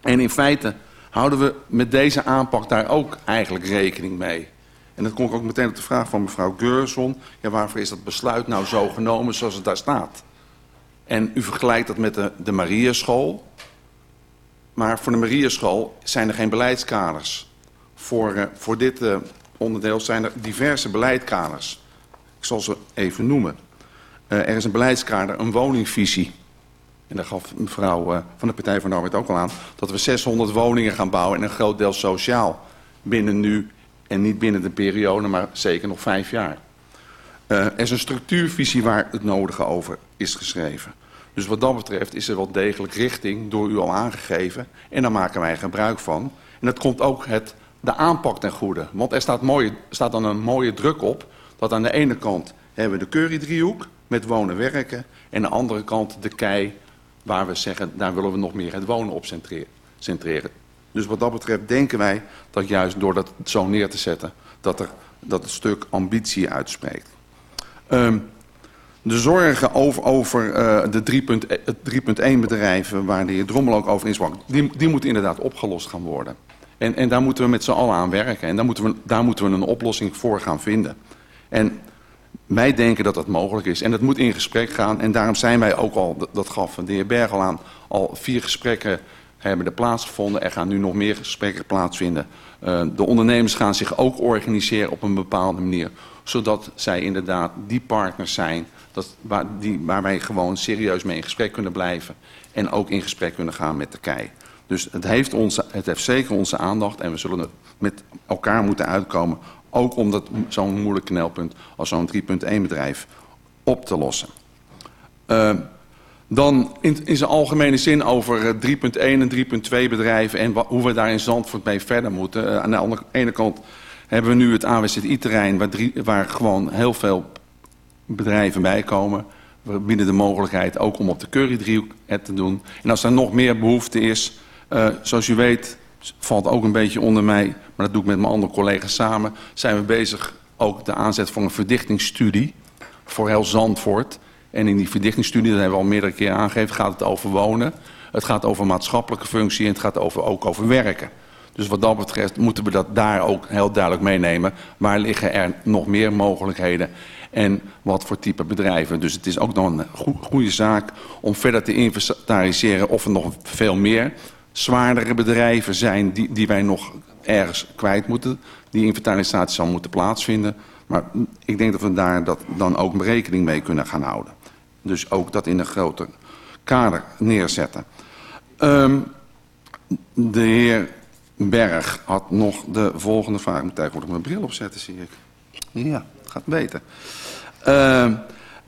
En in feite houden we met deze aanpak daar ook eigenlijk rekening mee. En dat kom ik ook meteen op de vraag van mevrouw Geurson. Ja, waarvoor is dat besluit nou zo genomen zoals het daar staat? En u vergelijkt dat met de, de Mariaschool. Maar voor de Mariaschool zijn er geen beleidskaders. Voor, uh, voor dit uh, onderdeel zijn er diverse beleidskaders. Ik zal ze even noemen. Uh, er is een beleidskader, een woningvisie. En daar gaf mevrouw van de Partij van de Arbeid ook al aan... dat we 600 woningen gaan bouwen en een groot deel sociaal. Binnen nu en niet binnen de periode, maar zeker nog vijf jaar. Er is een structuurvisie waar het nodige over is geschreven. Dus wat dat betreft is er wel degelijk richting door u al aangegeven. En daar maken wij gebruik van. En dat komt ook het, de aanpak ten goede. Want er staat, mooie, staat dan een mooie druk op... dat aan de ene kant hebben we de Curry-driehoek met wonen-werken... en aan de andere kant de kei waar we zeggen... daar willen we nog meer het wonen op centreren. Dus wat dat betreft denken wij dat juist door dat zo neer te zetten... dat, er, dat het stuk ambitie uitspreekt. Um, de zorgen over, over uh, de 3.1 bedrijven waar de heer Drommel ook over insprak... die, die moeten inderdaad opgelost gaan worden. En, en daar moeten we met z'n allen aan werken. En daar moeten, we, daar moeten we een oplossing voor gaan vinden. En wij denken dat dat mogelijk is. En dat moet in gesprek gaan. En daarom zijn wij ook al, dat, gaf de heer Berg al aan... al vier gesprekken hebben er plaatsgevonden. Er gaan nu nog meer gesprekken plaatsvinden. Uh, de ondernemers gaan zich ook organiseren op een bepaalde manier. Zodat zij inderdaad die partners zijn waar, die, wij gewoon serieus mee in gesprek kunnen blijven. En ook in gesprek kunnen gaan met KEI. Dus het heeft, onze, het heeft zeker onze aandacht. En we zullen het met elkaar moeten uitkomen. Ook om dat zo'n moeilijk knelpunt als zo'n 3.1 bedrijf op te lossen. Uh, dan in, in zijn algemene zin over 3.1 en 3.2 bedrijven en hoe we daar in Zandvoort mee verder moeten. Uh, aan de andere, ene kant hebben we nu het AWZI-terrein waar, waar gewoon heel veel bedrijven bij komen. We bieden de mogelijkheid ook om op de Curry-driehoek het te doen. En als er nog meer behoefte is, uh, zoals u weet, valt ook een beetje onder mij, maar dat doe ik met mijn andere collega's samen, zijn we bezig ook de aanzet van een verdichtingsstudie voor heel Zandvoort. En in die verdichtingsstudie, dat hebben we al meerdere keren aangegeven, gaat het over wonen. Het gaat over maatschappelijke functie en het gaat over, ook over werken. Dus wat dat betreft moeten we dat daar ook heel duidelijk meenemen. Waar liggen er nog meer mogelijkheden en wat voor type bedrijven. Dus het is ook nog een goede zaak om verder te inventariseren of er nog veel meer zwaardere bedrijven zijn die, die wij nog ergens kwijt moeten. Die inventarisatie zal moeten plaatsvinden. Maar ik denk dat we daar dat dan ook rekening mee kunnen gaan houden. Dus ook dat in een groter kader neerzetten. Um, de heer Berg had nog de volgende vraag. Ik moet even mijn bril opzetten, zie ik. Ja, gaat beter. Uh,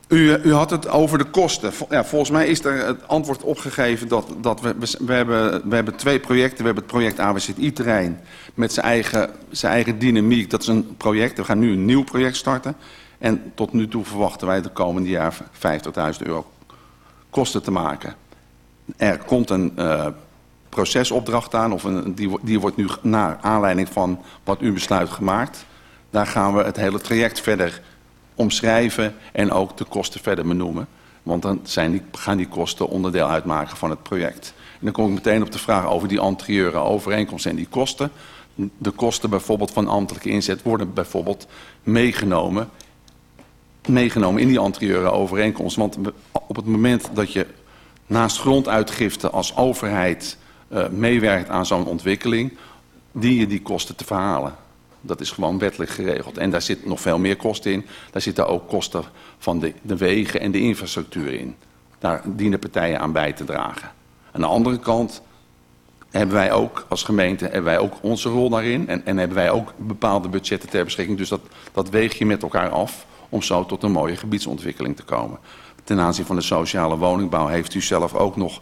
U, u had het over de kosten. Ja, volgens mij is er het antwoord opgegeven dat, dat we, we, hebben, we hebben twee projecten. We hebben het project AWZI-terrein met zijn eigen, zijn eigen dynamiek. Dat is een project. We gaan nu een nieuw project starten. En tot nu toe verwachten wij de komende jaar 50.000 euro kosten te maken. Er komt een uh, procesopdracht aan, of een, die, die wordt nu naar aanleiding van wat u besluit gemaakt. Daar gaan we het hele traject verder omschrijven en ook de kosten verder benoemen. Want dan zijn die, gaan die kosten onderdeel uitmaken van het project. Dan kom ik meteen op de vraag over die anterieure overeenkomsten en die kosten. De kosten bijvoorbeeld van ambtelijke inzet worden bijvoorbeeld meegenomen, meegenomen in die anterieure overeenkomst. Want op het moment dat je naast gronduitgifte als overheid uh, meewerkt aan zo'n ontwikkeling, dien je die kosten te verhalen. Dat is gewoon wettelijk geregeld. En daar zit nog veel meer kosten in. Daar zitten ook kosten van de, de wegen en de infrastructuur in. Daar dienen partijen aan bij te dragen. Aan de andere kant hebben wij ook als gemeente hebben wij ook onze rol daarin. En, en hebben wij ook bepaalde budgetten ter beschikking. Dus dat, dat weeg je met elkaar af om zo tot een mooie gebiedsontwikkeling te komen. Ten aanzien van de sociale woningbouw heeft u zelf ook nog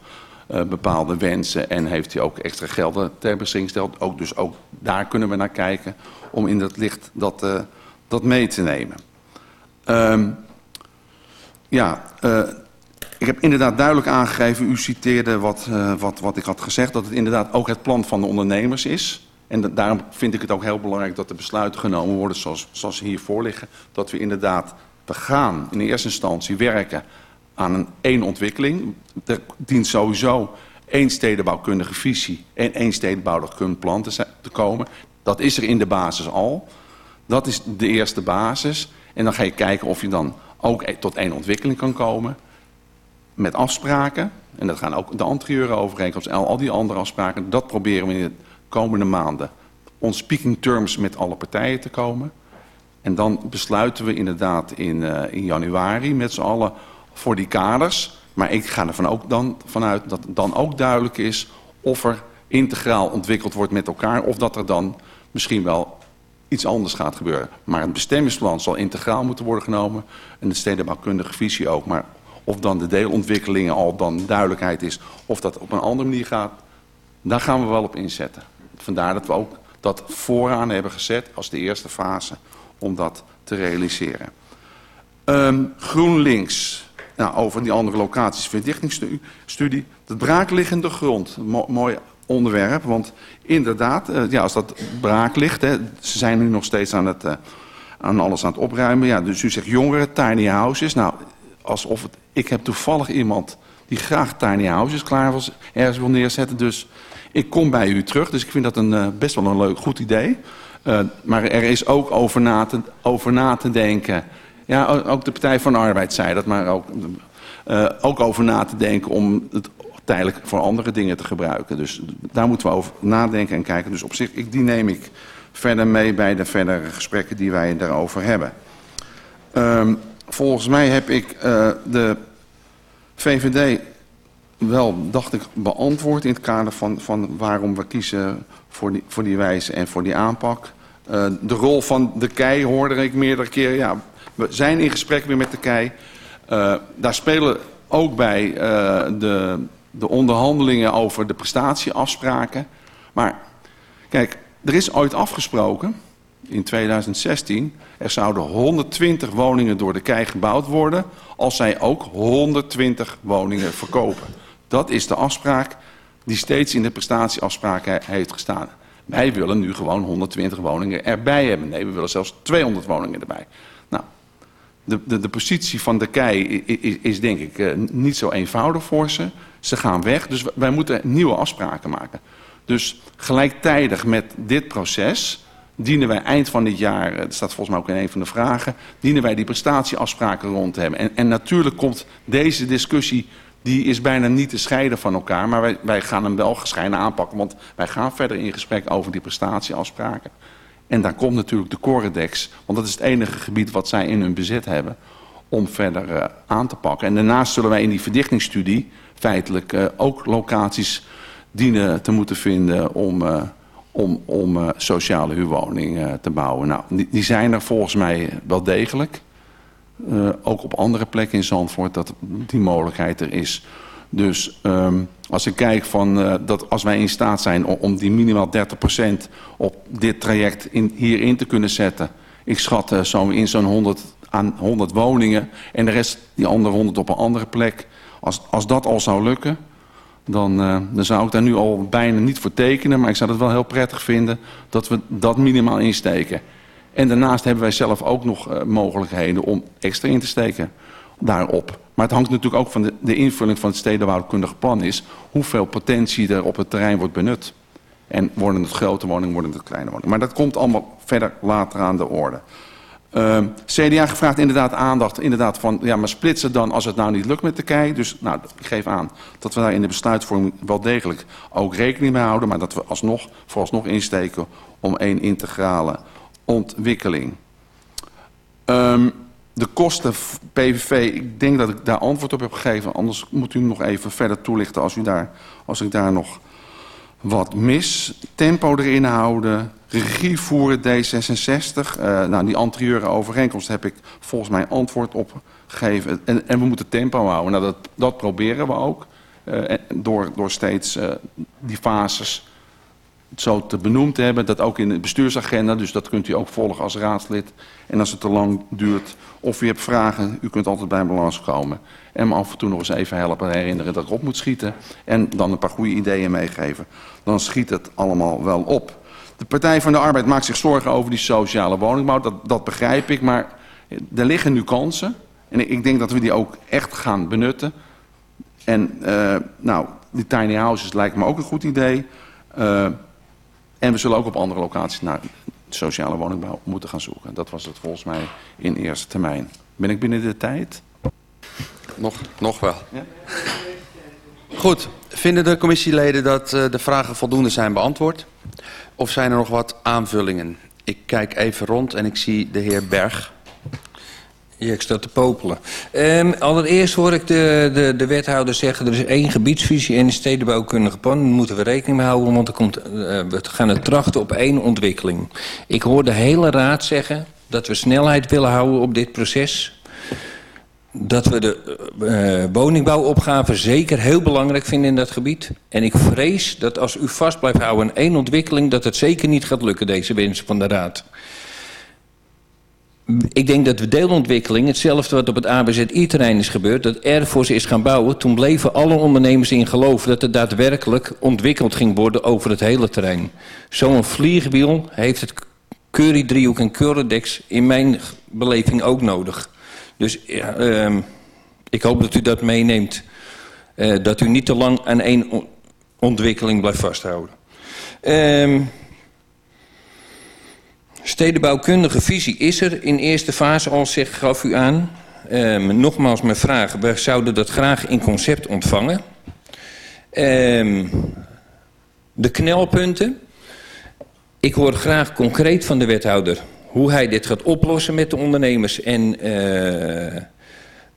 uh, bepaalde wensen en heeft u ook extra gelden ter beschikking gesteld. Ook, dus ook daar kunnen we naar kijken om in dat licht dat, uh, dat mee te nemen. Um, ja, uh, ik heb inderdaad duidelijk aangegeven, u citeerde wat, wat, wat ik had gezegd, dat het inderdaad ook het plan van de ondernemers is. En daarom vind ik het ook heel belangrijk dat de besluiten genomen worden zoals, zoals ze hier voorliggen. Dat we inderdaad, we gaan in eerste instantie werken aan een één ontwikkeling. Er dient sowieso één stedenbouwkundige visie en één stedenbouwkundig plan te, te komen. Dat is er in de basis al. Dat is de eerste basis. En dan ga je kijken of je dan ook e- tot één ontwikkeling kan komen. Met afspraken. En dat gaan ook de anterieure overeenkomsten en al die andere afspraken. Dat proberen we in de komende maanden on speaking terms met alle partijen te komen. En dan besluiten we inderdaad in, uh, in januari met z'n allen voor die kaders. Maar ik ga ervan ook dan vanuit dat het dan ook duidelijk is of er integraal ontwikkeld wordt met elkaar. Of dat er dan misschien wel iets anders gaat gebeuren. Maar het bestemmingsplan zal integraal moeten worden genomen. En de stedenbouwkundige visie ook. Maar of dan de deelontwikkelingen al dan duidelijkheid is. Of dat op een andere manier gaat. Daar gaan we wel op inzetten. Vandaar dat we ook dat vooraan hebben gezet als de eerste fase. Om dat te realiseren. Um, GroenLinks. Nou, over die andere locaties. Verdichtingsstudie. Het braakliggende grond. Mo mooi onderwerp. Want inderdaad, uh, ja, als dat braak ligt, hè, ze zijn nu nog steeds aan, het, uh, aan alles aan het opruimen. Ja, dus u zegt jongeren, tiny houses. Nou, alsof ik heb toevallig iemand die graag tiny houses klaar was, ergens wil neerzetten. Dus ik kom bij u terug. Dus ik vind dat een, uh, best wel een leuk, goed idee. maar er is ook over na te, over na te denken. Ja, ook de Partij van de Arbeid zei dat, maar ook, ook over na te denken om het tijdelijk voor andere dingen te gebruiken. Dus daar moeten we over nadenken en kijken. Dus op zich, ik, die neem ik verder mee bij de verdere gesprekken die wij daarover hebben. Um, volgens mij heb ik uh, de VVD wel, dacht ik, beantwoord in het kader van, van waarom we kiezen voor die, voor die wijze en voor die aanpak. Uh, de rol van de KEI hoorde ik meerdere keren. Ja, we zijn in gesprek weer met de. Uh, daar spelen ook bij uh, de de onderhandelingen over de prestatieafspraken. Maar kijk, er is ooit afgesproken in 2016... er zouden 120 woningen door de KEI gebouwd worden... als zij ook 120 woningen verkopen. Dat is de afspraak die steeds in de prestatieafspraken heeft gestaan. Wij willen nu gewoon 120 woningen erbij hebben. Nee, we willen zelfs 200 woningen erbij. De, de, de positie van de KEI is, is denk ik uh, niet zo eenvoudig voor ze... Ze gaan weg, dus wij moeten nieuwe afspraken maken. Dus gelijktijdig met dit proces dienen wij eind van dit jaar, dat staat volgens mij ook in een van de vragen, dienen wij die prestatieafspraken rond te hebben. En, en natuurlijk komt deze discussie, die is bijna niet te scheiden van elkaar, maar wij, wij gaan hem wel gescheiden aanpakken, want wij gaan verder in gesprek over die prestatieafspraken. En daar komt natuurlijk de Coredex, want dat is het enige gebied wat zij in hun bezit hebben, om verder uh, aan te pakken. En daarnaast zullen wij in die verdichtingsstudie feitelijk uh, ook locaties dienen te moeten vinden om, uh, om, om sociale huurwoningen te bouwen. Nou, die, die, zijn er volgens mij wel degelijk. ook op andere plekken in Zandvoort dat die mogelijkheid er is. Dus um, als ik kijk van uh, dat als wij in staat zijn om, die minimaal 30% op dit traject in, hierin te kunnen zetten. Ik schat uh, zo in zo'n 100 aan 100 woningen en de rest die andere 100 op een andere plek. Als, als dat al zou lukken, dan, uh, dan zou ik daar nu al bijna niet voor tekenen. Maar ik zou het wel heel prettig vinden dat we dat minimaal insteken. En daarnaast hebben wij zelf ook nog mogelijkheden om extra in te steken daarop. Maar het hangt natuurlijk ook van de, de invulling van het stedenbouwkundig plan is... hoeveel potentie er op het terrein wordt benut. En worden het grote woningen, worden het kleine woningen. Maar dat komt allemaal verder later aan de orde. Uh, CDA gevraagd inderdaad aandacht, inderdaad van, ja, maar splitsen dan als het nou niet lukt met Turkije. Dus, nou, ik geef aan dat we daar in de besluitvorming wel degelijk ook rekening mee houden. Maar dat we alsnog, vooralsnog insteken om één integrale ontwikkeling. Um, de kosten PVV, ik denk dat ik daar antwoord op heb gegeven. Anders moet u nog even verder toelichten als, u daar, als ik daar nog wat mis. Tempo erin houden, regie voeren D66. Uh, nou, die anterieure overeenkomst heb ik volgens mij antwoord op gegeven. En, en we moeten tempo houden. Nou, dat, dat proberen we ook. Uh, door, door steeds uh, die fases zo te benoemd hebben. Dat ook in de bestuursagenda. Dus dat kunt u ook volgen als raadslid. En als het te lang duurt of u hebt vragen, u kunt altijd bij me langskomen. En me af en toe nog eens even helpen herinneren dat ik op moet schieten. En dan een paar goede ideeën meegeven. Dan schiet het allemaal wel op. De Partij van de Arbeid maakt zich zorgen over die sociale woningbouw. Dat, dat begrijp ik, maar er liggen nu kansen. En ik denk dat we die ook echt gaan benutten. En uh, nou, die tiny houses lijkt me ook een goed idee. Uh, en we zullen ook op andere locaties naar sociale woningbouw moeten gaan zoeken. Dat was het volgens mij in eerste termijn. Ben ik binnen de tijd? Nog, nog wel. Ja? Goed, vinden de commissieleden dat uh, de vragen voldoende zijn beantwoord? Of zijn er nog wat aanvullingen? Ik kijk even rond en ik zie de heer Berg. Ja, ik sta te popelen. Um, allereerst hoor ik de, de, de wethouder zeggen... er is één gebiedsvisie en een stedenbouwkundige plan. Daar moeten we rekening mee houden, want komt, uh, we gaan het trachten op één ontwikkeling. Ik hoor de hele raad zeggen dat we snelheid willen houden op dit proces. Dat we de uh, woningbouwopgave zeker heel belangrijk vinden in dat gebied. En ik vrees dat als u vast blijft houden aan één ontwikkeling... dat het zeker niet gaat lukken, deze wensen van de raad ik denk dat de deelontwikkeling, hetzelfde wat op het ABZI-terrein is gebeurd... dat Airforce is gaan bouwen, toen bleven alle ondernemers in geloven... dat het daadwerkelijk ontwikkeld ging worden over het hele terrein. Zo'n vliegwiel heeft het Curie-driehoek en Curadex in mijn beleving ook nodig. Dus uh, ik hoop dat u dat meeneemt. Uh, dat u niet te lang aan één ontwikkeling blijft vasthouden. Uh, Stedenbouwkundige visie is er in eerste fase al, zeg, gaf u aan. Um, nogmaals mijn vraag, we zouden dat graag in concept ontvangen. Um, de knelpunten. Ik hoor graag concreet van de wethouder hoe hij dit gaat oplossen met de ondernemers en uh,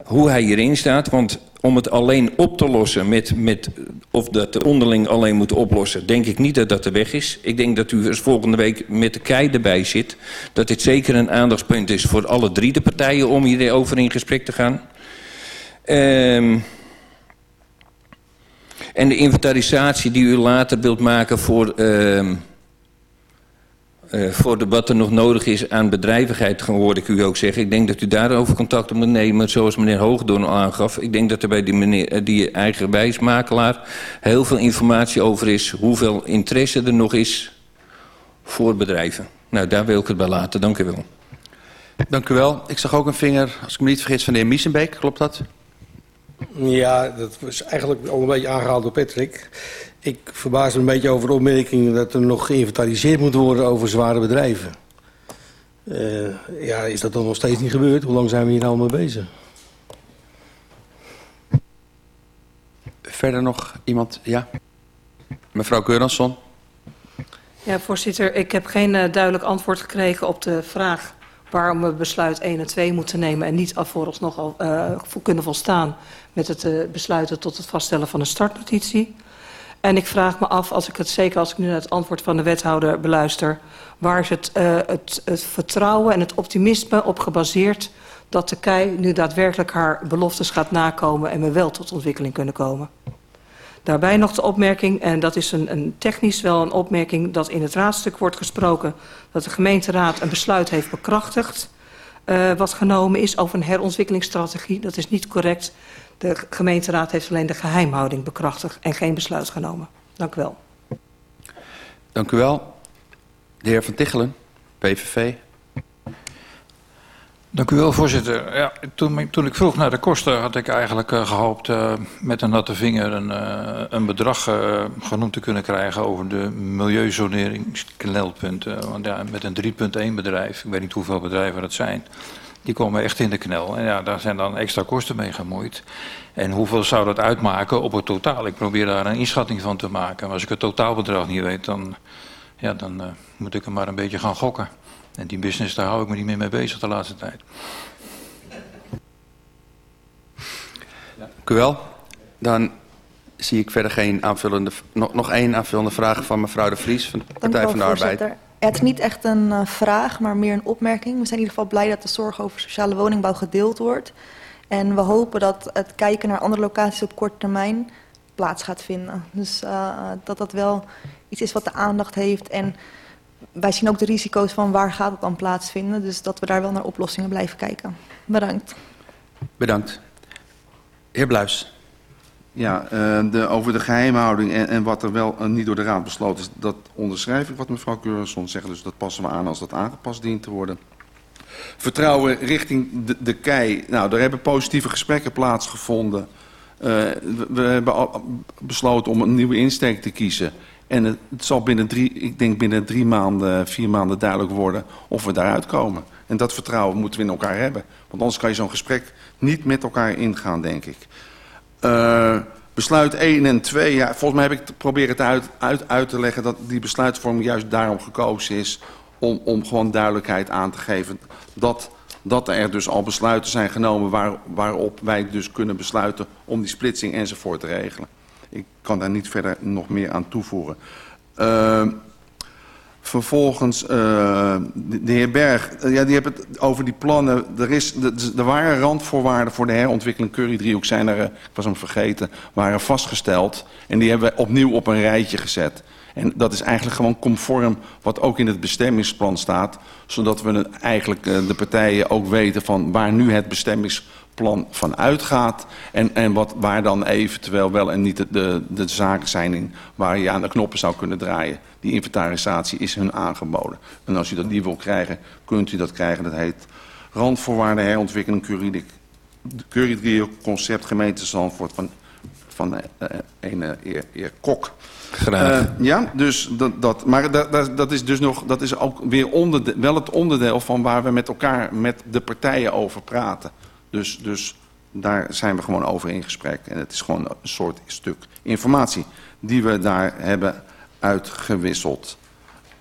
hoe hij hierin staat. Want om het alleen op te lossen met, met of dat de onderling alleen moet oplossen, denk ik niet dat dat de weg is. Ik denk dat u als volgende week met de kei erbij zit, dat dit zeker een aandachtspunt is voor alle drie de partijen om hierover in gesprek te gaan. Um, en de inventarisatie die u later wilt maken voor... Uh, voor de, wat er nog nodig is aan bedrijvigheid, hoorde ik u ook zeggen. Ik denk dat u daarover contact moet nemen, zoals meneer Hoogdoorn aangaf. Ik denk dat er bij die, meneer, die eigenwijsmakelaar heel veel informatie over is... hoeveel interesse er nog is voor bedrijven. Nou, daar wil ik het bij laten. Dank u wel. Dank u wel. Ik zag ook een vinger, als ik me niet vergis, van de heer Miesenbeek. Klopt dat? Ja, dat was eigenlijk al een beetje aangehaald door Patrick. Ik verbaas me een beetje over de opmerking dat er nog geïnventariseerd moet worden over zware bedrijven. Uh, ja, is dat dan nog steeds niet gebeurd? Hoe lang zijn we hier nou mee bezig? Verder nog iemand? Ja? Mevrouw Keuransson. Ja, voorzitter. Ik heb geen uh, duidelijk antwoord gekregen op de vraag waarom we besluit 1 en 2 moeten nemen en niet vooralsnog al uh, kunnen volstaan met het uh, besluiten tot het vaststellen van een startnotitie. En ik vraag me af, als ik het, zeker als ik nu naar het antwoord van de wethouder beluister... waar is het, uh, het, het vertrouwen en het optimisme op gebaseerd... dat de KEI nu daadwerkelijk haar beloftes gaat nakomen... en we wel tot ontwikkeling kunnen komen. Daarbij nog de opmerking, en dat is een, een technisch wel een opmerking... dat in het raadstuk wordt gesproken dat de gemeenteraad een besluit heeft bekrachtigd... Uh, wat genomen is over een herontwikkelingsstrategie. Dat is niet correct. De gemeenteraad heeft alleen de geheimhouding bekrachtigd en geen besluit genomen. Dank u wel. Dank u wel. De heer Van Tichelen, PVV. Dank u wel, voorzitter. Ja, toen, toen ik vroeg naar de kosten had ik eigenlijk uh, gehoopt uh, met een natte vinger een, uh, een bedrag genoemd te kunnen krijgen over de milieuzoneringsknelpunten. Want ja, met een 3.1 bedrijf, ik weet niet hoeveel bedrijven dat zijn, die komen echt in de knel. En ja, daar zijn dan extra kosten mee gemoeid. En hoeveel zou dat uitmaken op het totaal? Ik probeer daar een inschatting van te maken. Maar als ik het totaalbedrag niet weet, dan, ja, dan moet ik er maar een beetje gaan gokken. En die business, daar hou ik me niet meer mee bezig de laatste tijd. Dank u wel. Dan zie ik verder geen aanvullende, nog, nog één aanvullende vraag van mevrouw de Vries van de Partij van de Arbeid. Het is niet echt een uh, vraag, maar meer een opmerking. We zijn in ieder geval blij dat de zorg over sociale woningbouw gedeeld wordt. En we hopen dat het kijken naar andere locaties op korte termijn plaats gaat vinden. Dus uh, dat dat wel iets is wat de aandacht heeft en wij zien ook de risico's van waar gaat het dan plaatsvinden. Dus dat we daar wel naar oplossingen blijven kijken. Bedankt. Bedankt. Heer Bluis. Ja, uh, de, over de geheimhouding en, en wat er wel niet door de Raad besloten is, dat onderschrijf ik wat mevrouw Keurenson zegt. Dus dat passen we aan als dat aangepast dient te worden. Vertrouwen richting de, de KEI. Nou, er hebben positieve gesprekken plaatsgevonden. We, we hebben besloten om een nieuwe insteek te kiezen. En het, het, zal binnen drie, ik denk binnen drie maanden, vier maanden duidelijk worden of we daaruit komen. En dat vertrouwen moeten we in elkaar hebben. Want anders kan je zo'n gesprek niet met elkaar ingaan, denk ik. Uh, besluit 1 en 2, ja, volgens mij heb ik proberen te uit, uit, uit te leggen dat die besluitvorm juist daarom gekozen is. Om, om gewoon duidelijkheid aan te geven dat, dat er dus al besluiten zijn genomen waar, waarop wij dus kunnen besluiten om die splitsing enzovoort te regelen. Ik kan daar niet verder nog meer aan toevoegen. Uh, vervolgens, uh, de, heer Berg, uh, ja, die hebben het over die plannen. Er, is, er waren randvoorwaarden voor de herontwikkeling Curry-driehoek, zijn er, ik was hem vergeten, waren vastgesteld. En die hebben we opnieuw op een rijtje gezet. En dat is eigenlijk gewoon conform wat ook in het bestemmingsplan staat. Zodat we eigenlijk de partijen ook weten van waar nu het bestemmingsplan plan van uitgaat. En, en wat, waar dan eventueel wel en niet de, de, de zaken zijn in waar je aan de knoppen zou kunnen draaien. Die inventarisatie is hun aangeboden. En als u dat niet wil krijgen, kunt u dat krijgen. Dat heet randvoorwaarden herontwikkeling Curie concept gemeente Zandvoort van, van uh, een uh, eer, eer Kok. Graag. Uh, ja, dus dat, dat, maar dat, dat is dus nog, dat is ook weer onderdeel, wel het onderdeel van waar we met elkaar, met de partijen over praten. Dus, dus daar zijn we gewoon over in gesprek. En het is gewoon een soort stuk informatie die we daar hebben uitgewisseld.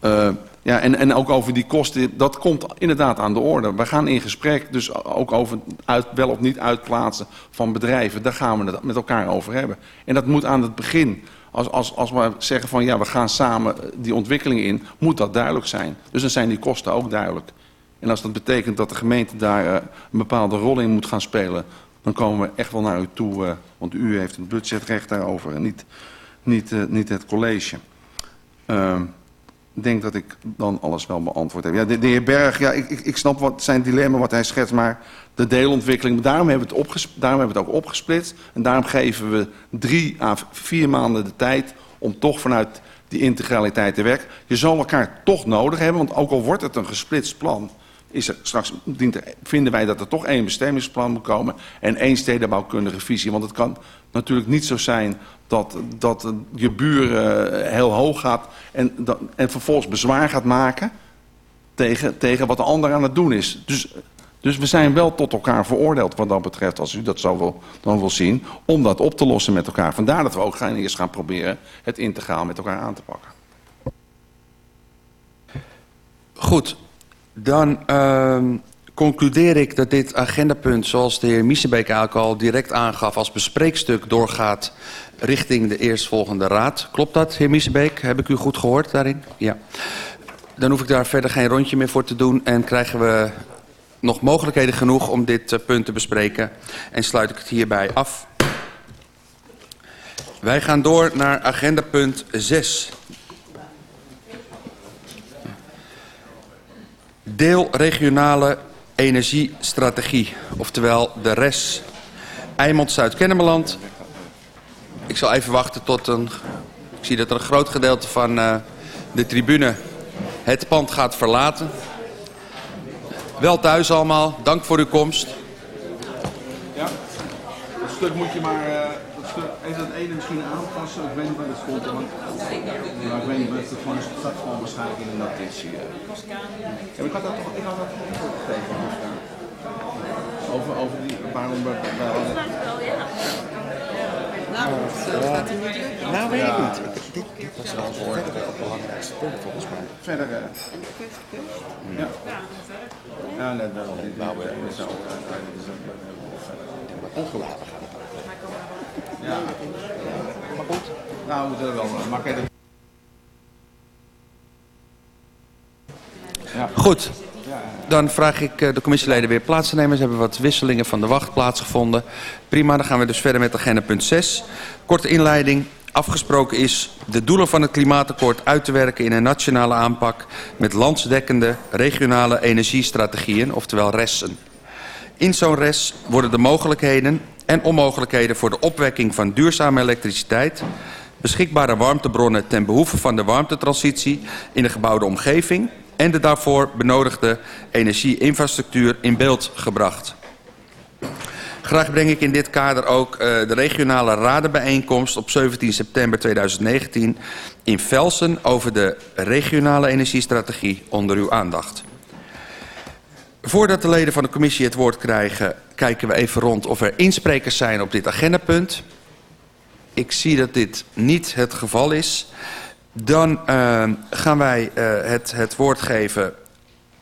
Uh, ja, en, en ook over die kosten, dat komt inderdaad aan de orde. We gaan in gesprek, dus ook over uit, wel of niet uitplaatsen van bedrijven. Daar gaan we het met elkaar over hebben. En dat moet aan het begin, als, als, als we zeggen van ja, we gaan samen die ontwikkeling in, moet dat duidelijk zijn. Dus dan zijn die kosten ook duidelijk. En als dat betekent dat de gemeente daar uh, een bepaalde rol in moet gaan spelen... dan komen we echt wel naar u toe, uh, want u heeft het budgetrecht daarover en niet, niet, uh, niet het college. Ik denk dat ik dan alles wel beantwoord heb. Ja, de, heer Berg, ja, ik, ik, ik snap wat zijn dilemma wat hij schetst, maar de deelontwikkeling, daarom hebben, we het daarom hebben we het ook opgesplitst. En daarom geven we drie à vier maanden de tijd om toch vanuit die integraliteit te werken. Je zal elkaar toch nodig hebben, want ook al wordt het een gesplitst plan is er straks vinden wij dat er toch één bestemmingsplan moet komen en één stedenbouwkundige visie. Want het kan natuurlijk niet zo zijn dat, dat je buren heel hoog gaat en, en vervolgens bezwaar gaat maken tegen, tegen wat de ander aan het doen is. Dus, dus we zijn wel tot elkaar veroordeeld wat dat betreft, als u dat zo wil, dan wil zien, om dat op te lossen met elkaar. Vandaar dat we ook gaan eerst gaan proberen het integraal met elkaar aan te pakken. Goed, dan uh, concludeer ik dat dit agendapunt, zoals de heer Miesebeek ook al direct aangaf, als bespreekstuk doorgaat richting de eerstvolgende raad. Klopt dat, heer Miesebeek? Heb ik u goed gehoord daarin? Ja. Dan hoef ik daar verder geen rondje meer voor te doen en krijgen we nog mogelijkheden genoeg om dit uh, punt te bespreken. En sluit ik het hierbij af. Wij gaan door naar agenda punt 6. Deelregionale energiestrategie, oftewel de RES. Eimond Zuid-Kennemerland. Ik zal even wachten tot een... Ik zie dat er een groot gedeelte van uh, de tribune het pand gaat verlaten. Wel thuis allemaal, dank voor uw komst. Ja, dat stuk moet je maar... Uh, dat even dat ene misschien aanpassen. Ik weet niet waar het. Want, ja, ik weet niet, het gewoon, het staat gewoon waarschijnlijk in de notitie. Uh. Ja, ik had dat toch, ik had dat toch ook gegeven. Over, over die, waarom we... Nou, dat hij niet doen. Nou, weet ik niet. Dit, dit was wel verder het belangrijkste punt volgens mij. Verder. Uh, ja. Ja, net wel. Nou, we zo. Ongeladen gaan. Ja. Maar goed. Nou, we moeten wel. Ja. Goed. Dan vraag ik de commissieleden weer plaats te nemen. Ze hebben wat wisselingen van de wacht plaatsgevonden. Prima, dan gaan we dus verder met agenda punt 6. Korte inleiding. Afgesproken is de doelen van het klimaatakkoord uit te werken in een nationale aanpak met landsdekkende regionale energiestrategieën, oftewel RES'en. In zo'n RES worden de mogelijkheden en onmogelijkheden voor de opwekking van duurzame elektriciteit, beschikbare warmtebronnen ten behoeve van de warmtetransitie in de gebouwde omgeving en de daarvoor benodigde energieinfrastructuur in beeld gebracht. Graag breng ik in dit kader ook uh, de regionale radenbijeenkomst op 17 september 2019 in Velsen over de regionale energiestrategie onder uw aandacht. Voordat de leden van de commissie het woord krijgen, kijken we even rond of er insprekers zijn op dit agendapunt. Ik zie dat dit niet het geval is. Dan uh, gaan wij uh, het, het woord geven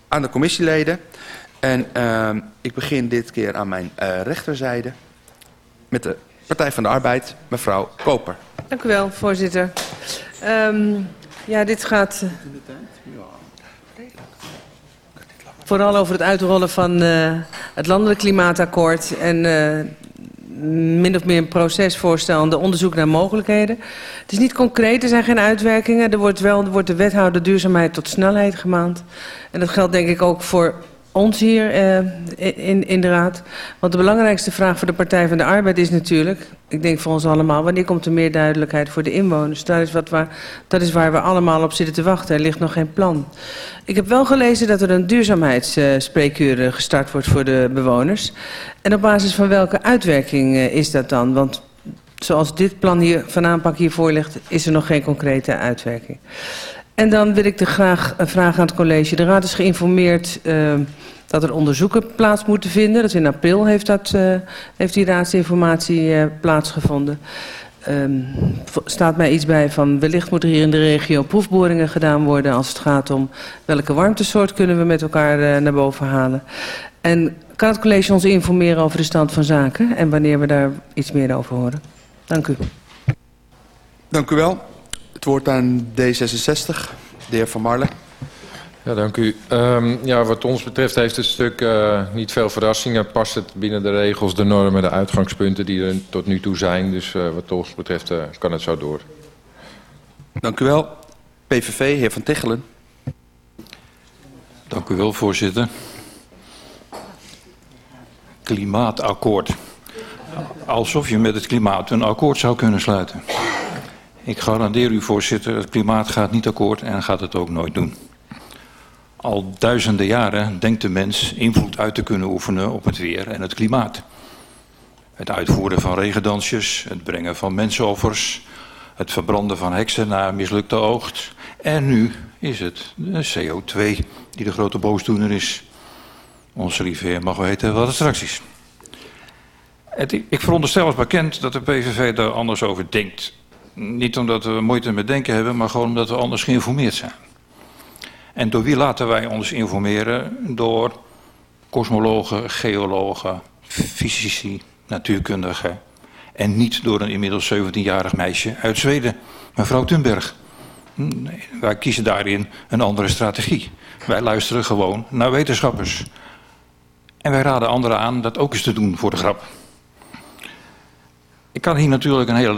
aan de commissieleden. En uh, ik begin dit keer aan mijn uh, rechterzijde met de Partij van de Arbeid, mevrouw Koper. Dank u wel, voorzitter. Um, ja, dit gaat uh, vooral over het uitrollen van uh, het landelijk klimaatakkoord en uh, min of meer een procesvoorstel de onderzoek naar mogelijkheden. Het is niet concreet, er zijn geen uitwerkingen. Er wordt wel er wordt de wethouder duurzaamheid tot snelheid gemaand. En dat geldt denk ik ook voor ons hier uh, in, in de Raad. Want de belangrijkste vraag voor de Partij van de Arbeid is natuurlijk... ik denk voor ons allemaal, wanneer komt er meer duidelijkheid voor de inwoners? Dat is, wat waar, dat is waar we allemaal op zitten te wachten. Er ligt nog geen plan. Ik heb wel gelezen dat er een duurzaamheidsspreekuur uh, gestart wordt voor de bewoners. En op basis van welke uitwerking uh, is dat dan? Want zoals dit plan hier van aanpak hiervoor ligt... is er nog geen concrete uitwerking. En dan wil ik de graag uh, vragen aan het college. De raad is geïnformeerd dat er onderzoeken plaats moeten vinden. Dat in april heeft, dat, uh, heeft die raadsinformatie uh, plaatsgevonden. Um, staat mij iets bij van wellicht moet er hier in de regio proefboringen gedaan worden als het gaat om welke warmtesoort kunnen we met elkaar uh, naar boven halen. En kan het college ons informeren over de stand van zaken en wanneer we daar iets meer over horen? Dank u. Dank u wel. Het woord aan D66, de heer Van Marlen. Ja, dank u. Um, ja, wat ons betreft heeft het stuk uh, niet veel verrassingen. Past het binnen de regels, de normen, de uitgangspunten die er tot nu toe zijn. Dus uh, wat ons betreft uh, kan het zo door. Dank u wel. PVV, heer Van Tichelen. Dank u wel, voorzitter. Klimaatakkoord. Alsof je met het klimaat een akkoord zou kunnen sluiten. Ik garandeer u, voorzitter, het klimaat gaat niet akkoord en gaat het ook nooit doen. Al duizenden jaren denkt de mens invloed uit te kunnen oefenen op het weer en het klimaat. Het uitvoeren van regendansjes, het brengen van mensenoffers, het verbranden van heksen na mislukte oogst. En nu is het de CO2 die de grote boosdoener is. Onze rivier mag weten wat het straks is. Ik veronderstel als bekend dat de PVV daar anders over denkt. Niet omdat we moeite met denken hebben, maar gewoon omdat we anders geïnformeerd zijn. En door wie laten wij ons informeren? Door kosmologen, geologen, fysici, natuurkundigen En niet door een inmiddels 17-jarig meisje uit Zweden, mevrouw Thunberg. Nee, wij kiezen daarin een andere strategie. Wij luisteren gewoon naar wetenschappers. En wij raden anderen aan dat ook eens te doen voor de grap. Ik kan hier natuurlijk een hele